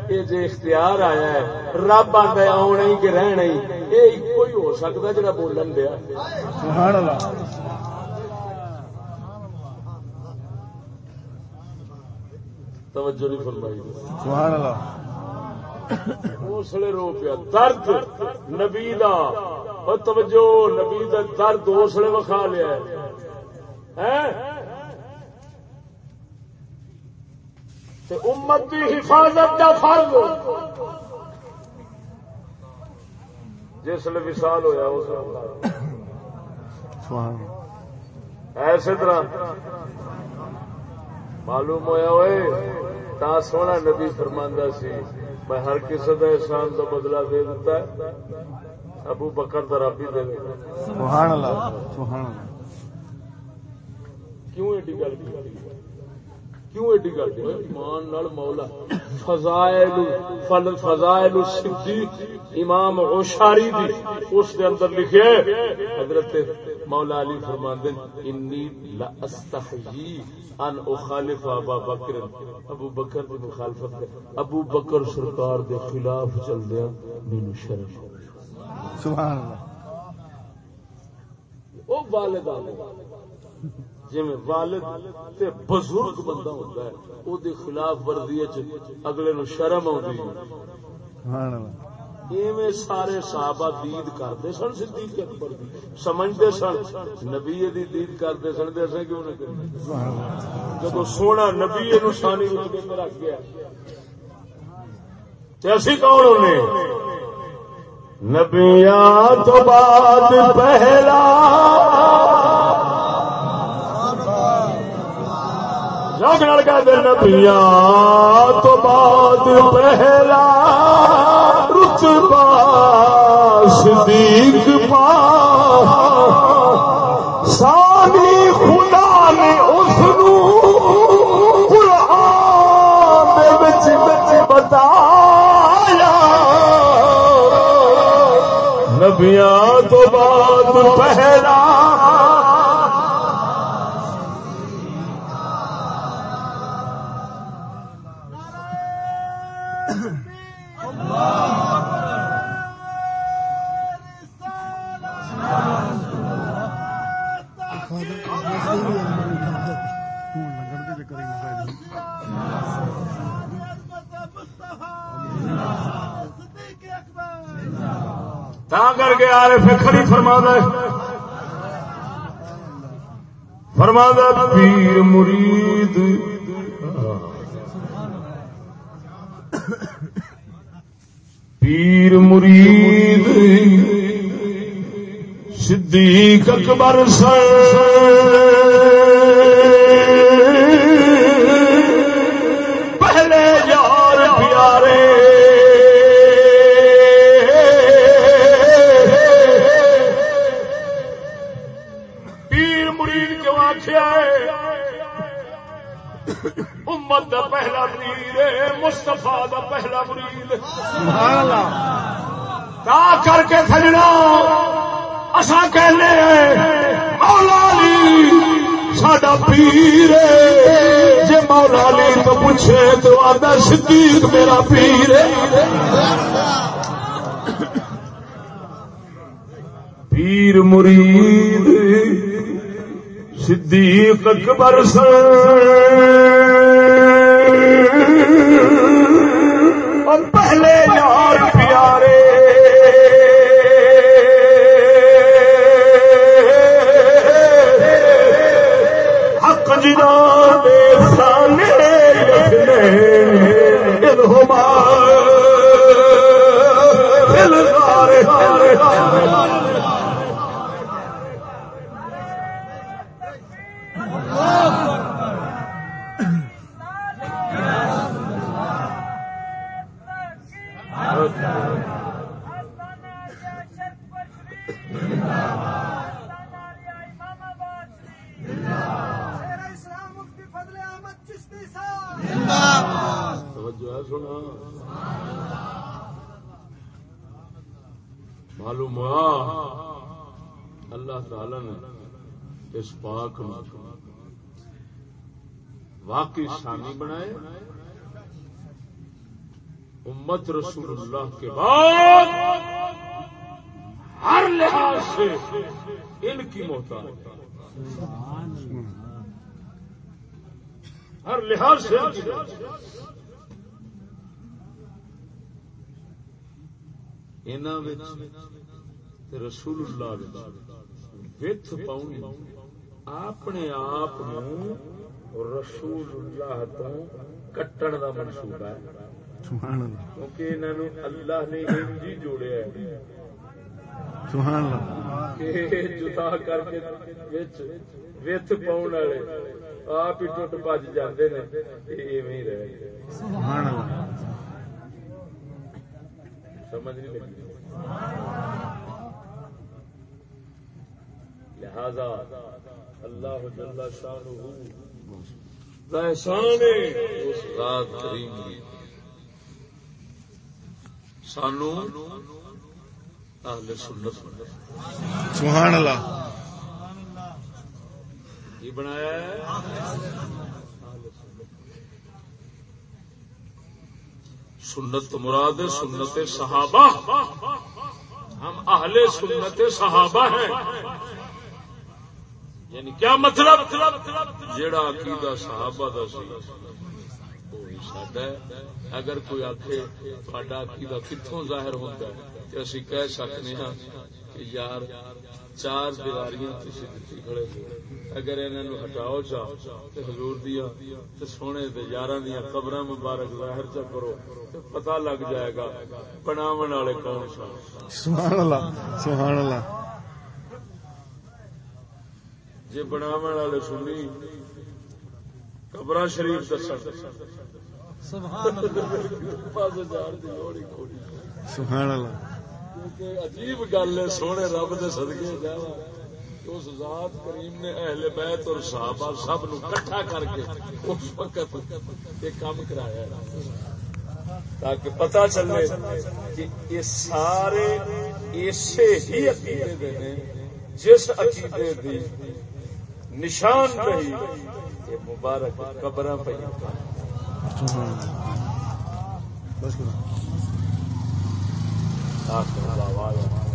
یہ جو اختیار آیا ہے رب آتا آنا ہی کہ رہنا ہی یہ ایک ہی ہو سکتا جڑا بولن دیا۔ سبحان اللہ توجہ نہیں فرمائی۔ سبحان اللہ اسلے رو پیا۔ درد نبی دا۔ اور توجہ نبی دا درد اسلے وکھا لیا ہے۔ تے امت کی حفاظت کا فرض جس لیے وصال ہویا اس ایسے طرح معلوم ہویا ہوئے تا سونا نبی فرماندہ سی میں ہر کسی کا احسان کا بدلہ دے دیتا ہے۔ ابو بکر تو رب دے دیتا سبحان اللہ سبحان اللہ۔ کیوں ایڈی گل کی؟ کیوں ایڈی گل ایمان نال مولا فضائل فل فضائل امام اوشاری دی اس دے اندر لکھے حضرت مولا علی فرماندے انی لا استحیی ان اخالف ابا بکر. ابو بکر دی مخالفت کر ابو بکر سرکار دے خلاف چل دیا مینوں شرم سبحان اللہ۔ او جی والد تے بزرگ بندہ ہوتا ہے، او دے خلاف ورزی اگلے نو شرم آتی سبحان ایویں سارے صحابہ دید کرتے سن، صدیق اکبر دی۔ سمجھتے سن، نبی دی دید کرتے سن تے اساں کیوں نہ کریں؟ جب سونا نبی نو سانی وچ کے رکھ گیا۔ تے اسی کون ہونے؟ نبیاں تو بعد پہلا۔ جگ لڑکا دے نبیاں، تو بعد پہلا رتبہ صدیق پا۔ سانی خدا نے اس قرآن دے وچ وچ بتایا۔ نبیاں تو بعد پہلا کر کے کھڑی فرما ہے۔ فرما پیر مرید۔ پیر مرید۔ صدیق اکبر سر امت دا پہلا مرید ہے مستفا دا پہلا مرید۔ تا کر کے سجنا اصا کہنے مولا علی ساڈا پیر جے مولا علی تو پوچھے تو آدھا صدیق میرا پیر پیر مرید۔ صدیق اکبر سر۔ اور پہلے یار پیارے۔ حق جنا دے سانے رکھنے انہما الغار توجہ ہے سنا معلوم ہوا۔ اللہ تعالی نے اس پاک میں واقعی شانی بنائے۔ امت رسول اللہ کے بعد ہر لحاظ سے ان کی محتاج۔ ہر لحاظ سے۔ رسول اللہ وتھ پاؤنی اپنے آپ رسول اللہ تو کٹن دا منصوبہ ہے کیونکہ انہاں نو اللہ نے ہی جوڑیا ہے سبحان اللہ کہ جدا کر کے وچ وتھ والے آپ ہی ٹوٹ بج جاندے نے ایویں ہی رہ گئے سبحان اللہ سمجھ نہیں لگی۔ لہذا اللہ جل شانہ دا احسان ہے اس ذات کریم دی سانو اہل سنت بنایا۔ سبحان اللہ۔ یہ بنایا ہے؟ سنت مراد ہے سنت صحابہ۔ ہم اہل سنت صحابہ ہیں۔ یعنی کیا مطلب؟ جیڑا عقیدہ صحابہ دا سی، وہی ساڈا ہے۔ اگر کوئی آخے تھوڑا عقیدہ کتوں ظاہر ہوتا ہے؟ تو اسی کہہ سکنے ہیں کہ یار چار دیواریاں تسی دتی کھڑے ہو۔ اگر انہاں نو ہٹاؤ چاہو تے حضور دیا تے سونے دے یاراں دیاں قبراں مبارک ظاہر چا کرو تے پتہ لگ جائے گا بناون والے کون سن۔ سبحان اللہ سبحان اللہ جے بناون والے سنی قبراں شریف دسن۔ سبحان اللہ سبحان اللہ کیونکہ عجیب گل ہے، سونے رب دے صدقے جاوا اس ذات کریم نے اہل بیت اور صحابہ سب نو کٹھا کر کے اس وقت یہ کام کرایا ہے۔ تاکہ پتہ چلے کہ یہ سارے ایسے ہی عقیدے دے نے، جس عقیدے دی نشان رہی، یہ مبارک قبراں پہ بس کرو آخر دعوانا